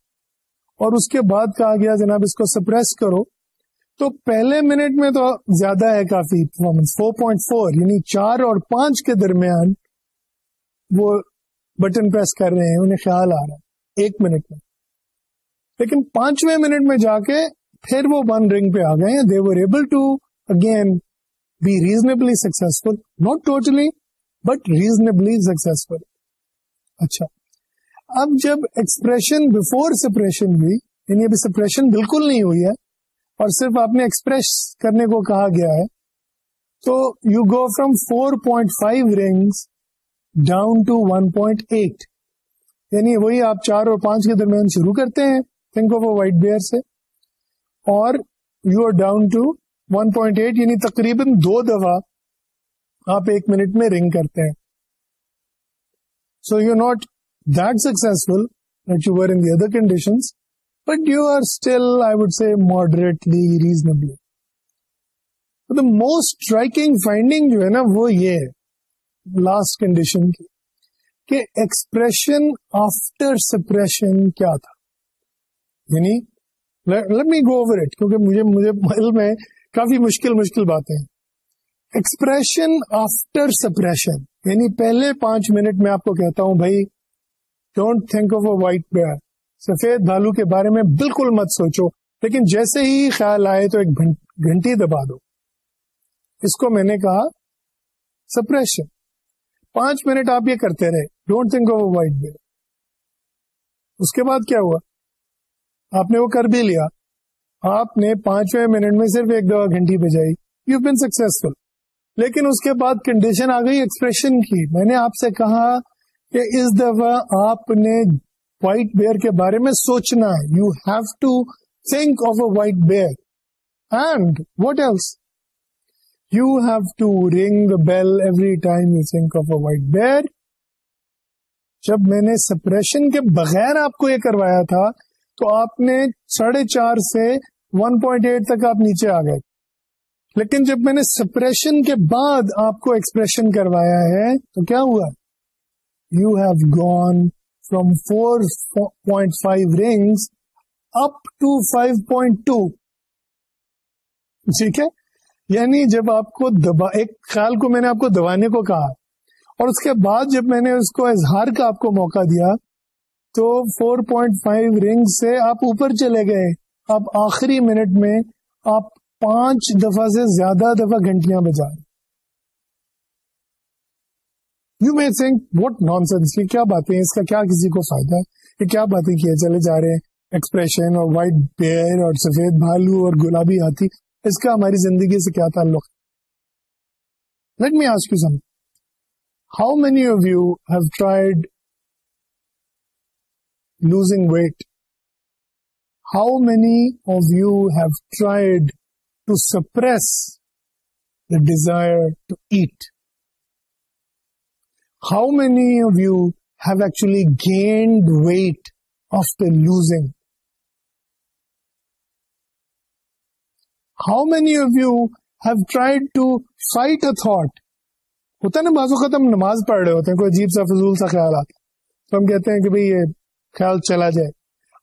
اور اس کے بعد کہا گیا جناب اس کو سپریس کرو، تو پہلے منٹ میں تو زیادہ ہے کافی پرفارمنس فور پوائنٹ فور یعنی چار اور پانچ کے درمیان وہ بٹن پریس کر رہے ہیں، انہیں خیال آ رہا ہے۔ ایک منٹ میں۔ لیکن پانچویں منٹ میں جا کے پھر وہ ون رنگ پہ آ گئے they were able to again be reasonably successful not totally but reasonably successful اچھا. اب جب ایکسپریشن بفور سپریشن ہوئی یعنی ابھی سپریشن بالکل نہیں ہوئی ہے، اور صرف آپ نے ایکسپریس کرنے کو کہا گیا ہے، تو you go from four point five rings down to one point eight یعنی وہی آپ چار اور پانچ کے درمیان شروع کرتے ہیں think of a white bear سے اور you are down to one point eight یعنی تقریباً دو دفعہ آپ ایک منٹ میں رنگ کرتے ہیں so you not that successful you were in the other conditions but you are still I would say moderately reasonably the most striking finding جو ہے نا وہ یہ ہے لاسٹ کنڈیشن کی کہ ایکسپریشن آفٹر سپریشن کیا تھا یعنی let me go over it کیونکہ مجھے مجھے علم ہے کافی مشکل مشکل باتیں۔ ایکسپریشن آفٹر سپریشن یعنی پہلے پانچ منٹ میں آپ کو کہتا ہوں، بھائی don't think of a white bear سفید بھالو کے بارے میں بالکل مت سوچو۔ لیکن جیسے ہی خیال آئے تو ایک گھنٹی دبا دو۔ اس کو میں نے کہا سپریشن پانچ منٹ آپ یہ کرتے رہے don't think of a white bear اس کے بعد کیا ہوا؟ آپ نے وہ کر بھی لیا۔ آپ نے پانچویں منٹ میں صرف ایک دفعہ گھنٹی بجائی۔ یو بین سکسفل لیکن اس کے بعد کنڈیشن آ گئی ایکسپریشن کی۔ میں نے آپ سے کہا کہ اس دفعہ آپ نے وائٹ بیئر کے بارے میں سوچنا ہے۔ You have to think of a white bear and what else you have to ring the bell every time you think of a white bear جب میں نے سپریشن کے بغیر آپ کو یہ کروایا تھا تو آپ نے ساڑھے چار سے ون پوائنٹ ایٹ تک آپ نیچے آ گئے۔ لیکن جب میں نے سپریشن کے بعد آپ کو ایکسپریشن کروایا ہے، تو کیا ہوا؟ You have gone from 4.5 rings up to 5.2 ٹھیک ہے؟ یعنی جب آپ کو دبا، ایک خیال کو میں نے آپ کو دبانے کو کہا اور اس کے بعد جب میں نے اس کو اظہار کا آپ کو موقع دیا تو 4.5 رنگ سے آپ اوپر چلے گئے۔ اب آخری منٹ میں آپ پانچ دفعہ سے زیادہ دفعہ گھنٹیاں بجائیں you may think what nonsense کی کیا باتیں اس کا کیا کسی کو فائدہ ہے؟ یہ کیا باتیں کیے چلے جا رہے ہیں؟ ایکسپریشن اور وائٹ بیئر اور سفید بھالو اور گلابی ہاتھی، اس کا ہماری زندگی سے کیا تعلق let me ask you some how many of you have tried losing weight how many of you have tried to suppress the desire to eat How many of you have actually gained weight after losing? How many of you have tried to fight a thought? ہوتا ہے نا بعض اوقات ہم نماز پڑھ رہے ہوتے ہیں، کوئی عجیب سا فضول سا خیال آتا تو ہم کہتے ہیں کہ بھئی یہ خیال چلا جائے۔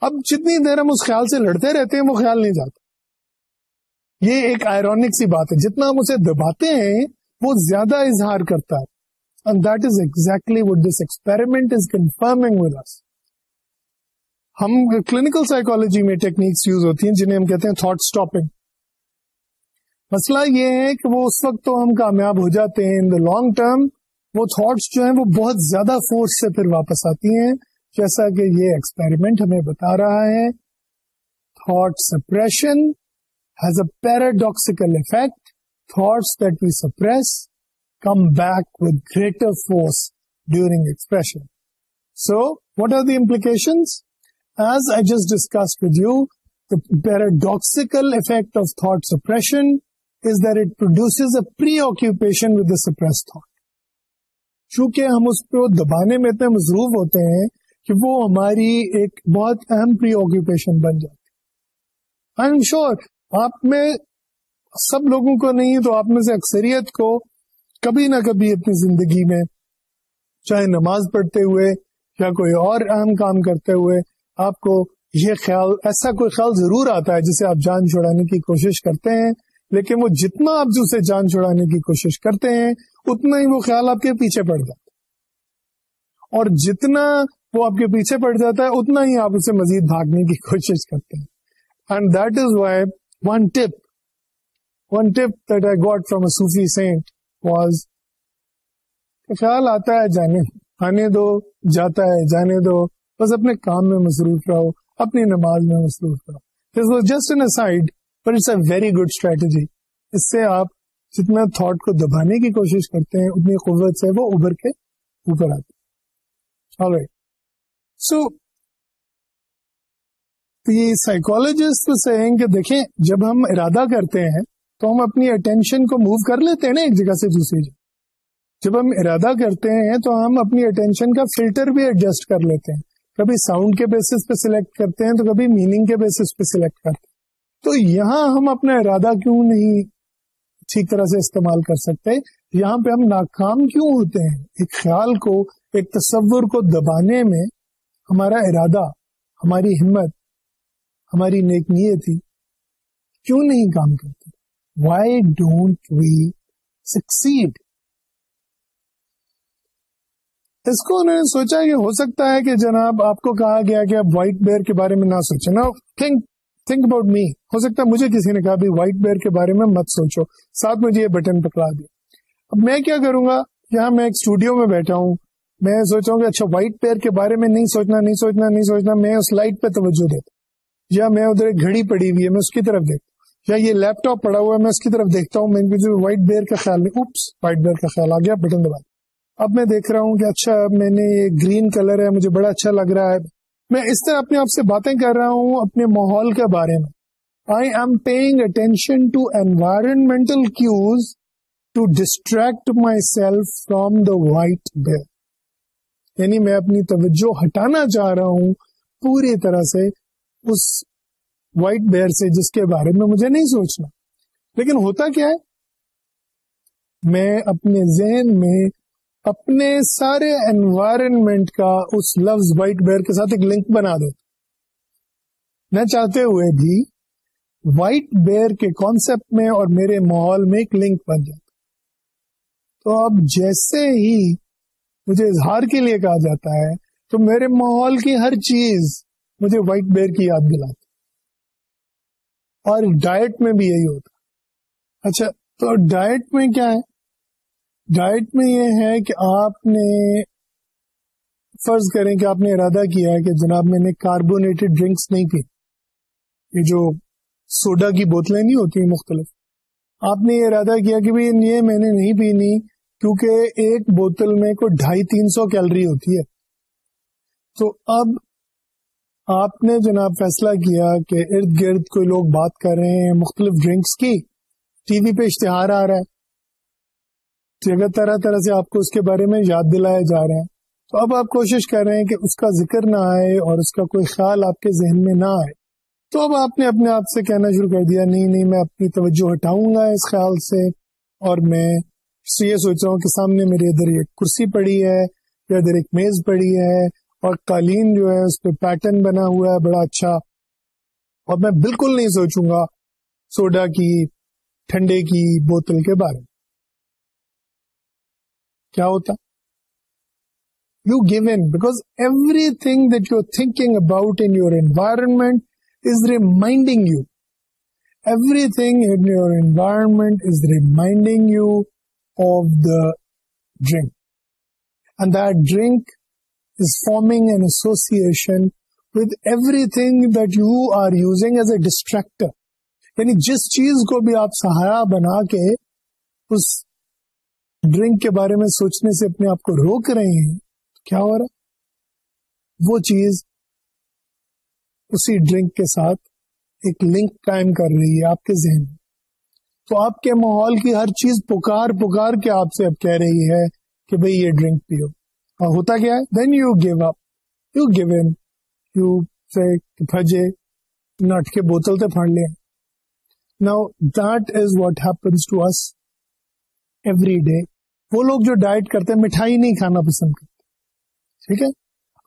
اب جتنی دیر ہم اس خیال سے لڑتے رہتے ہیں، وہ خیال نہیں جاتا۔ یہ ایک آئرونک سی بات ہے۔ جتنا ہم اسے دباتے ہیں، وہ زیادہ اظہار کرتا ہے۔ And that is exactly what this experiment is confirming with اس ہم کلینکل سائیکولوجی میں ٹیکنیکس یوز ہوتی ہیں، جنہیں ہم کہتے ہیں تھاٹ اسٹاپنگ مسئلہ یہ ہے کہ وہ اس وقت تو ہم کامیاب ہو جاتے ہیں ان دا لانگ ٹرم وہ تھاٹس جو ہیں، وہ بہت زیادہ فورس سے پھر واپس آتی ہیں۔ جیسا کہ یہ ایکسپیریمنٹ ہمیں بتا رہا ہے thought suppression has a paradoxical effect thoughts that we suppress come back with greater force during expression so what are the implications as I just discuss with you the paradoxical effect of thought suppression is that it produce a preoccupation with the suppress thought چونکہ ہم اس کو دبانے میں اتنے مصروف ہوتے ہیں کہ وہ ہماری ایک بہت اہم پری آکوپیشن بن جاتی آئی ایم شیور آپ میں سب لوگوں کو نہیں، تو آپ میں سے اکثریت کو کبھی نہ کبھی اپنی زندگی میں، چاہے نماز پڑھتے ہوئے یا کوئی اور اہم کام کرتے ہوئے، آپ کو یہ خیال، ایسا کوئی خیال ضرور آتا ہے جسے آپ جان چھڑانے کی کوشش کرتے ہیں، لیکن وہ جتنا آپ جو سے جان چھڑانے کی کوشش کرتے ہیں، اتنا ہی وہ خیال آپ کے پیچھے پڑ جاتا اور جتنا وہ آپ کے پیچھے پڑ جاتا ہے، اتنا ہی آپ اسے مزید بھاگنے کی (laughs) کوشش کرتے ہیں۔ And that is why one tip one tip that I got from a Sufi saint was خیال آتا ہے جانے، آنے دو، جاتا ہے جانے دو، بس اپنے کام میں مصروف رہو، اپنی نماز میں مصروف رہو۔ This was just an aside but it's a very good strategy اس سے آپ جتنا تھاٹ کو دبانے کی کوشش کرتے ہیں، اتنی قوت سے وہ ابھر کے اوپر آتے سو سائیکولوجسٹ سینگ کہ دیکھیں، جب ہم ارادہ کرتے ہیں تو ہم اپنی اٹینشن کو موو کر لیتے ہیں نا ایک جگہ سے دوسری جگہ۔ جب ہم ارادہ کرتے ہیں تو ہم اپنی اٹینشن کا فلٹر بھی ایڈجسٹ کر لیتے ہیں۔ کبھی ساؤنڈ کے بیسس پہ سلیکٹ کرتے ہیں تو کبھی میننگ کے بیسس پہ سلیکٹ کرتے ہیں۔ تو یہاں ہم اپنا ارادہ کیوں نہیں ٹھیک طرح سے استعمال کر سکتے؟ یہاں پہ ہم ناکام کیوں ہوتے ہیں؟ ایک خیال کو، ایک تصور کو دبانے میں ہمارا ارادہ، ہماری ہمت، ہماری نیک نیتی کیوں نہیں کام کرتے وائی ڈونٹ وی سکسیڈ اس کو انہوں نے سوچا کہ ہو سکتا ہے کہ جناب آپ کو کہا گیا کہ آپ وائٹ بیئر کے بارے میں نہ سوچیں۔ نا تھنک تھنک اباؤٹ می ہو سکتا ہے مجھے کسی نے کہا بھی وائٹ بیئر کے بارے میں مت سوچو۔ ساتھ مجھے یہ بٹن پکڑا دیا۔ اب میں کیا کروں گا؟ یہاں میں ایک اسٹوڈیو میں بیٹھا ہوں۔ میں سوچا ہوں کہ اچھا وائٹ پیئر کے بارے میں نہیں سوچنا نہیں سوچنا نہیں سوچنا، میں اس لائٹ پہ توجہ دیتا یا میں ادھر ایک گھڑی پڑی ہوئی ہے، میں اس کی طرف دیکھتا یا یہ لیپ ٹاپ پڑا ہوا ہے، میں اس کی طرف دیکھتا ہوں۔ میں وائٹ بیئر کا خیال نہیں اوپس وائٹ بیئر کا خیال آ گیا بٹن دبا۔ اب میں دیکھ رہا ہوں کہ اچھا میں نے یہ گرین کلر ہے، مجھے بڑا اچھا لگ رہا ہے۔ میں اس طرح اپنے آپ سے باتیں کر رہا ہوں اپنے ماحول کے بارے میں۔ I am paying attention to environmental cues to distract myself from the white bear یعنی میں اپنی توجہ ہٹانا چاہ رہا ہوں پوری طرح سے اس وائٹ بیئر سے جس کے بارے میں مجھے نہیں سوچنا۔ لیکن ہوتا کیا ہے؟ میں اپنے ذہن میں اپنے سارے انوائرمنٹ کا اس لفظ وائٹ بیئر کے ساتھ ایک لنک بنا دیتا نہ چاہتے ہوئے بھی وائٹ بیئر کے کانسیپٹ میں اور میرے ماحول میں ایک لنک بن جاتا تو اب جیسے ہی مجھے اظہار کے لیے کہا جاتا ہے، تو میرے ماحول کی ہر چیز مجھے وائٹ بیئر کی یاد دلاتی اور ڈائٹ میں بھی یہی ہوتا اچھا تو ڈائٹ میں کیا ہے؟ ڈائٹ میں یہ ہے کہ آپ نے فرض کریں کہ آپ نے ارادہ کیا ہے کہ جناب میں نے کاربونیٹڈ ڈرنکس نہیں پی۔ یہ جو سوڈا کی بوتلیں نہیں ہوتی مختلف۔ آپ نے یہ ارادہ کیا کہ بھائی یہ میں نے نہیں پینی کیونکہ ایک بوتل میں کوئی ڈھائی تین سو کیلری ہوتی ہے۔ تو اب آپ نے جناب فیصلہ کیا کہ ارد گرد کوئی لوگ بات کر رہے ہیں، مختلف ڈرنکس کی۔ ٹی وی پہ اشتہار آ رہا ہے۔ جگہ طرح طرح سے آپ کو اس کے بارے میں یاد دلایا جا رہا ہے تو اب آپ کوشش کر رہے ہیں کہ اس کا ذکر نہ آئے اور اس کا کوئی خیال آپ کے ذہن میں نہ آئے۔ تو اب آپ نے اپنے آپ سے کہنا شروع کر دیا، نہیں نہیں، میں اپنی توجہ ہٹاؤں گا اس خیال سے اور میں یہ سوچ رہا ہوں کہ سامنے میرے ادھر ایک کرسی پڑی ہے، یا ادھر ایک میز پڑی ہے اور قالین جو ہے اس پہ پیٹرن بنا ہوا ہے، بڑا اچھا۔ اور میں بالکل نہیں سوچوں گا سوڈا کی، ٹھنڈے کی بوتل کے بارے میں۔ کیا ہوتا؟ You give in you give in because everything that you're thinking about in your environment is reminding you. Everything in your environment is reminding you of the drink. And that drink is forming an association with everything that you are using as a distractor. یعنی جس چیز کو بھی آپ سہارا بنا کے اس drink کے بارے میں سوچنے سے اپنے آپ کو روک رہے ہیں، کیا ہو رہا وہ چیز اسی ڈرنک کے ساتھ ایک لنک قائم کر رہی ہے آپ کے ذہن میں تو آپ کے ماحول کی ہر چیز پکار پکار کے آپ سے اب کہہ رہی ہے کہ بھئی یہ ڈرنک پیو۔ اور ہوتا کیا ہے؟ Then you give up you give in you سے پھجے نٹ کے بوتل سے پھاڑ لیا۔ نا that is what happens to us every day وہ لوگ جو ڈائٹ کرتے ہیں، مٹھائی نہیں کھانا پسند کرتے۔ ٹھیک ہے؟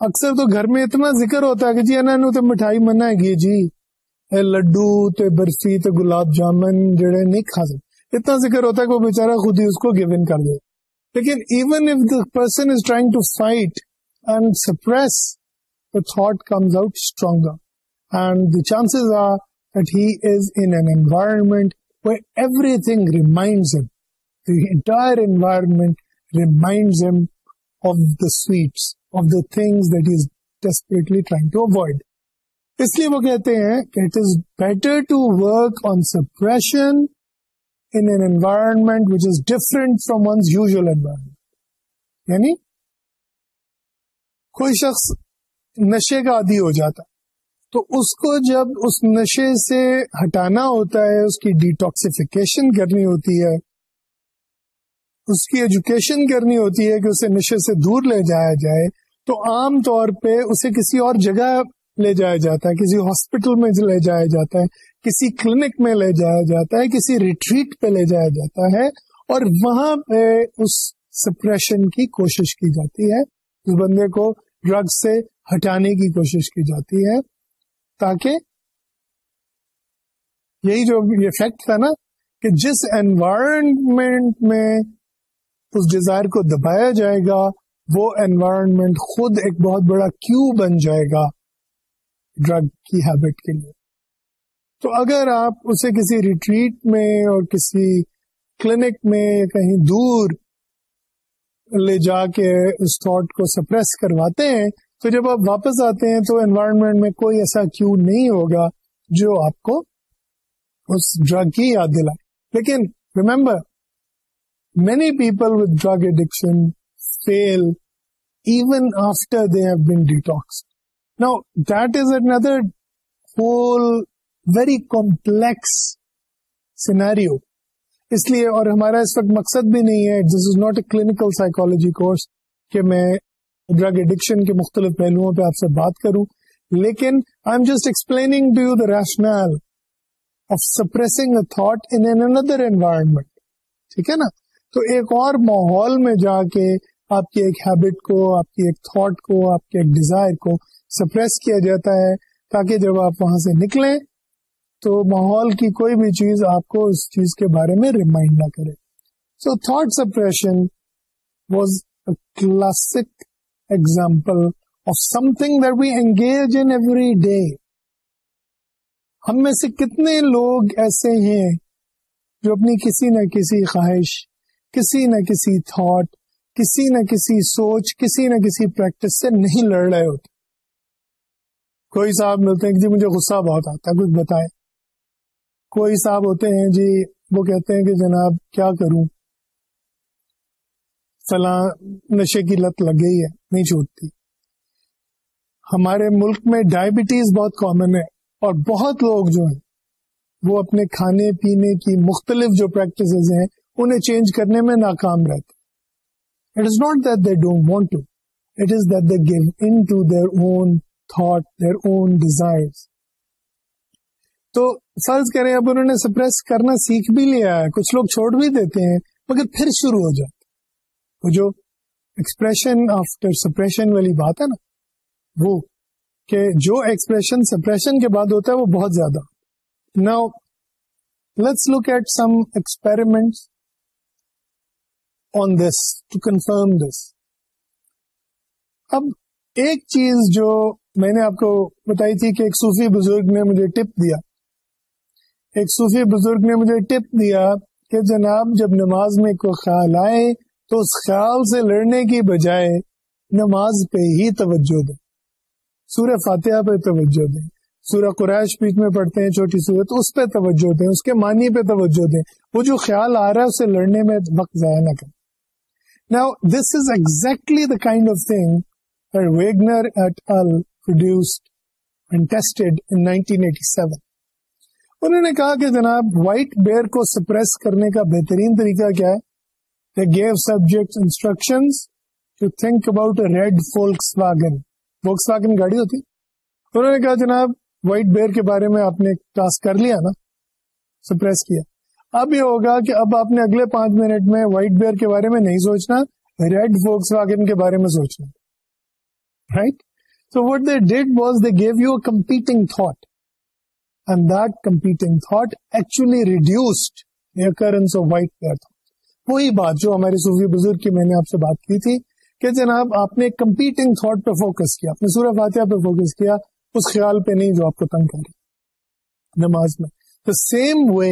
اکثر تو گھر میں اتنا ذکر ہوتا ہے کہ جی انہوں تو مٹھائی منع ہے جی لڈو تے برفی تے گلاب جامن جڑے نہیں کھا سکتے۔ اتنا ذکر ہوتا ہے کہ وہ بےچارا خود ہی اس کو گیون کر دے۔ لیکن even if the person is trying to fight and suppress the thought comes out stronger and the chances are that he is in an environment everything reminds him the entire environment reminds him of the sweets, of the things that he is desperately trying to. اس لیے وہ کہتے ہیں کہ it is better to work on suppression in an environment which is different from one's usual environment یعنی کوئی شخص نشے کا عادی ہو جاتا تو اس کو جب اس نشے سے ہٹانا ہوتا ہے، اس کی ڈیٹاکسیفیکیشن کرنی ہوتی ہے، اس کی ایجوکیشن کرنی ہوتی ہے کہ اسے نشے سے دور لے جایا جائے، تو عام طور پہ اسے کسی اور جگہ لے جایا جاتا ہے، کسی ہاسپٹل میں لے جایا جاتا ہے، کسی کلینک میں لے جایا جاتا ہے، کسی ریٹریٹ پہ لے جایا جاتا ہے، اور وہاں پہ اس سپریشن کی کوشش کی جاتی ہے۔ اس بندے کو ڈرگ سے ہٹانے کی کوشش کی جاتی ہے، تاکہ یہی جو یہ فیکٹ تھا نا، کہ جس انوائرمنٹ میں اس ڈیزائر کو دبایا جائے گا، وہ انوائرمنٹ خود ایک بہت بڑا کیو بن جائے گا۔ ڈرگ کی ہیبٹ کے لیے۔ تو اگر آپ اسے کسی ریٹریٹ میں اور کسی کلینک میں کہیں دور لے جا کے اس تھاٹ کو سپریس کرواتے ہیں، تو جب آپ واپس آتے ہیں تو انوائرمنٹ میں کوئی ایسا کیو نہیں ہوگا جو آپ کو اس ڈرگ کی یاد دلائے۔ لیکن remember many people with drug addiction feel even after they have been detox Now, that is another whole very complex scenario. اس لیے اور ہمارا اس وقت مقصد بھی نہیں ہے this is not a clinical psychology course کہ میں ڈرگ ایڈکشن کے مختلف پہلوؤں پہ آپ سے بات کروں لیکن I am just explaining to you the rational of suppressing a thought in another environment ٹھیک ہے نا تو ایک اور ماحول میں جا کے آپ کی ایک ہیبٹ کو آپ کی ایک تھاٹ کو آپ کے ایک ڈیزائر کو سپریس کیا جاتا ہے تاکہ جب آپ وہاں سے نکلیں تو ماحول کی کوئی بھی چیز آپ کو اس چیز کے بارے میں ریمائنڈ نہ کرے۔ So thought suppression was a classic example of something that we engage in every day ہم میں سے کتنے لوگ ایسے ہیں جو اپنی کسی نہ کسی خواہش، کسی نہ کسی تھاٹ کسی نہ کسی سوچ، کسی نہ کسی پریکٹس سے نہیں لڑ رہے ہوتے۔ کوئی صاحب ملتے ہیں کہ جی مجھے غصہ بہت آتا ہے، کچھ بتائے کوئی صاحب ہوتے ہیں جی وہ کہتے ہیں کہ جناب کیا کروں؟ فلاں نشے کی لت لگ گئی ہے، نہیں چھوٹتی۔ ہمارے ملک میں ڈائبٹیز بہت کامن ہے اور بہت لوگ جو ہیں، وہ اپنے کھانے پینے کی مختلف جو پریکٹسز ہیں، انہیں چینج کرنے میں ناکام رہتے it is not that they don't want to it is that they give in to their own thought their own desires. تو فرض کریں اب انہوں نے سپریس کرنا سیکھ بھی لیا ہے، کچھ لوگ چھوڑ بھی دیتے ہیں، مگر پھر شروع ہو جاتے وہ جو ایکسپریشن آفٹر سپریشن والی بات ہے نا، وہ کہ جو ایکسپریشن سپریشن کے بعد ہوتا ہے وہ بہت زیادہ۔ Now let's look at some experiment on this to confirm this اب ایک چیز جو میں نے آپ کو بتائی تھی کہ ایک صوفی بزرگ نے مجھے ٹپ دیا۔ ایک صوفی بزرگ نے مجھے ٹپ دیا کہ جناب، جب نماز میں کوئی خیال آئے تو اس خیال سے لڑنے کی بجائے نماز پہ ہی توجہ دیں۔ سورہ فاتحہ پہ توجہ دیں۔ سورہ قریش بیچ میں پڑھتے ہیں، چھوٹی سورت اس پہ توجہ دیں، اس کے معنی پہ توجہ دیں۔ وہ جو خیال آ رہا ہے، اسے لڑنے میں وقت ضائع نہ کریں۔ نا this is exactly the kind of thing Wegner et al 1987 انہوں نے کہا کہ جناب وائٹ بیئر کو سپریس کرنے کا بہترین طریقہ کیا ہے؟ Give subject instruction to think about red Volkswagen Volkswagen گاڑی ہوتی۔ انہوں نے کہا، جناب وائٹ بیئر کے بارے میں آپ نے ٹاسک کر لیا نا سپریس کیا۔ اب یہ ہوگا کہ اب آپ نے اگلے پانچ منٹ میں وائٹ بیئر کے بارے میں نہیں سوچنا ریڈ فوکس واگن کے بارے میں سوچنا۔ Right so what they did was they give you a competing thought and that competing thought actually reduced occurrence of white bear وہی بات جو ہمارے صوفی بزرگ کی میں نے آپ سے بات کی تھی کہ جناب آپ نے کمپیٹنگ تھاٹ پہ فوکس کیا اپنے سورہ فاتحہ پہ فوکس کیا، اس خیال پہ نہیں جو آپ کو تنگ کرے۔ نماز میں۔ The same way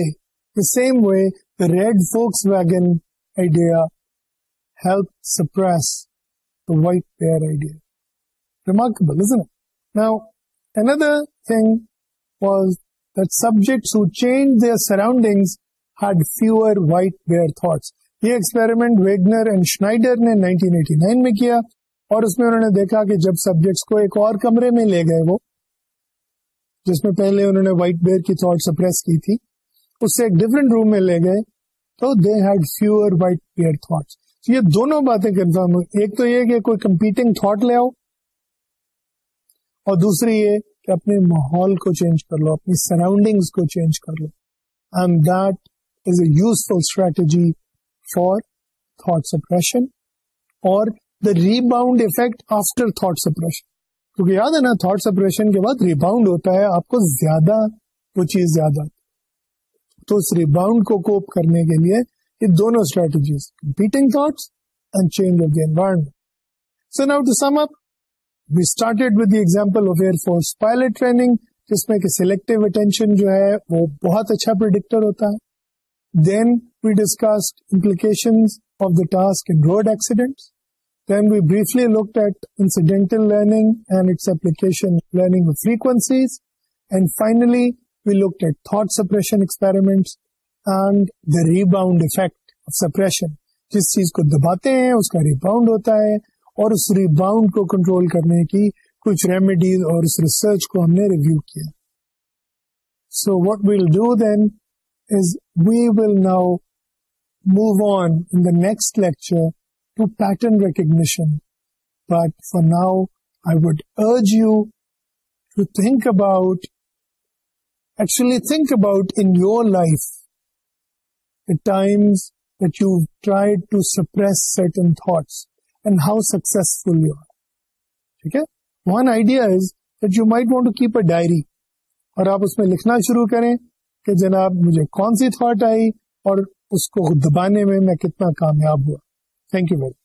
the same way the red Volkswagen idea help suppress the white bear idea remarkable is now another thing was that subjects who changed their surroundings had fewer white bear thoughts. یہ experiment Wegner and Schneider نے 1989 میں کیا اور اس میں انہوں نے دیکھا کہ جب سبجیکٹس کو ایک اور کمرے میں لے گئے وہ جس میں پہلے انہوں نے وائٹ بیئر کی تھاٹ سپریس کی تھی اس سے ایک ڈفرنٹ روم میں لے گئے تو they had fewer white bear thoughts یہ دونوں باتیں کنفرم ہوئی ایک تو یہ کہ کوئی کمپیٹنگ تھاٹ لے آؤ اور دوسری یہ کہ اپنے ماحول کو چینج کر لو، اپنی سراؤنڈنگ کو چینج کر لو۔ And that is a useful strategy for thought suppression اور the rebound effect after thought suppression کیونکہ یاد ہے نا تھاٹ سپریشن کے بعد ریباؤنڈ ہوتا ہے، آپ کو زیادہ وہ چیز زیادہ تو اس ریباؤنڈ کو کوپ کرنے کے لیے یہ دونوں strategies competing thoughts and change of the environment so now to sum up we started with the example of air force pilot training جس میں کہ سلیکٹو اٹینشن جو ہے وہ بہت اچھا پرڈکٹر ہوتا ہے. Then we discussed implication of the task in road accidents Then we briefly looked at incidental learning and its application, learning of frequencies. And finally, we looked at thought suppression experiments and the rebound effect of جس چیز کو دباتے ہیں اس کا rebound ہوتا ہے اور اس rebound کو control کرنے کی کچھ ریمیڈیز اور اس ریسرچ کو ہم نے ریویو کیا۔ So what we'll do then is we will now move on in the next lecture to pattern recognition but for now I would urge you to think about actually think about in your life what you try to suppress certain thoughts and how successful you are. Okay? One idea is that you might want to keep a diary. اور آپ اس میں لکھنا شروع کریں کہ جناب مجھے کون سی تھاٹ آئی اور اس کو دبانے میں میں کتنا کامیاب ہوا تھینک یو ویری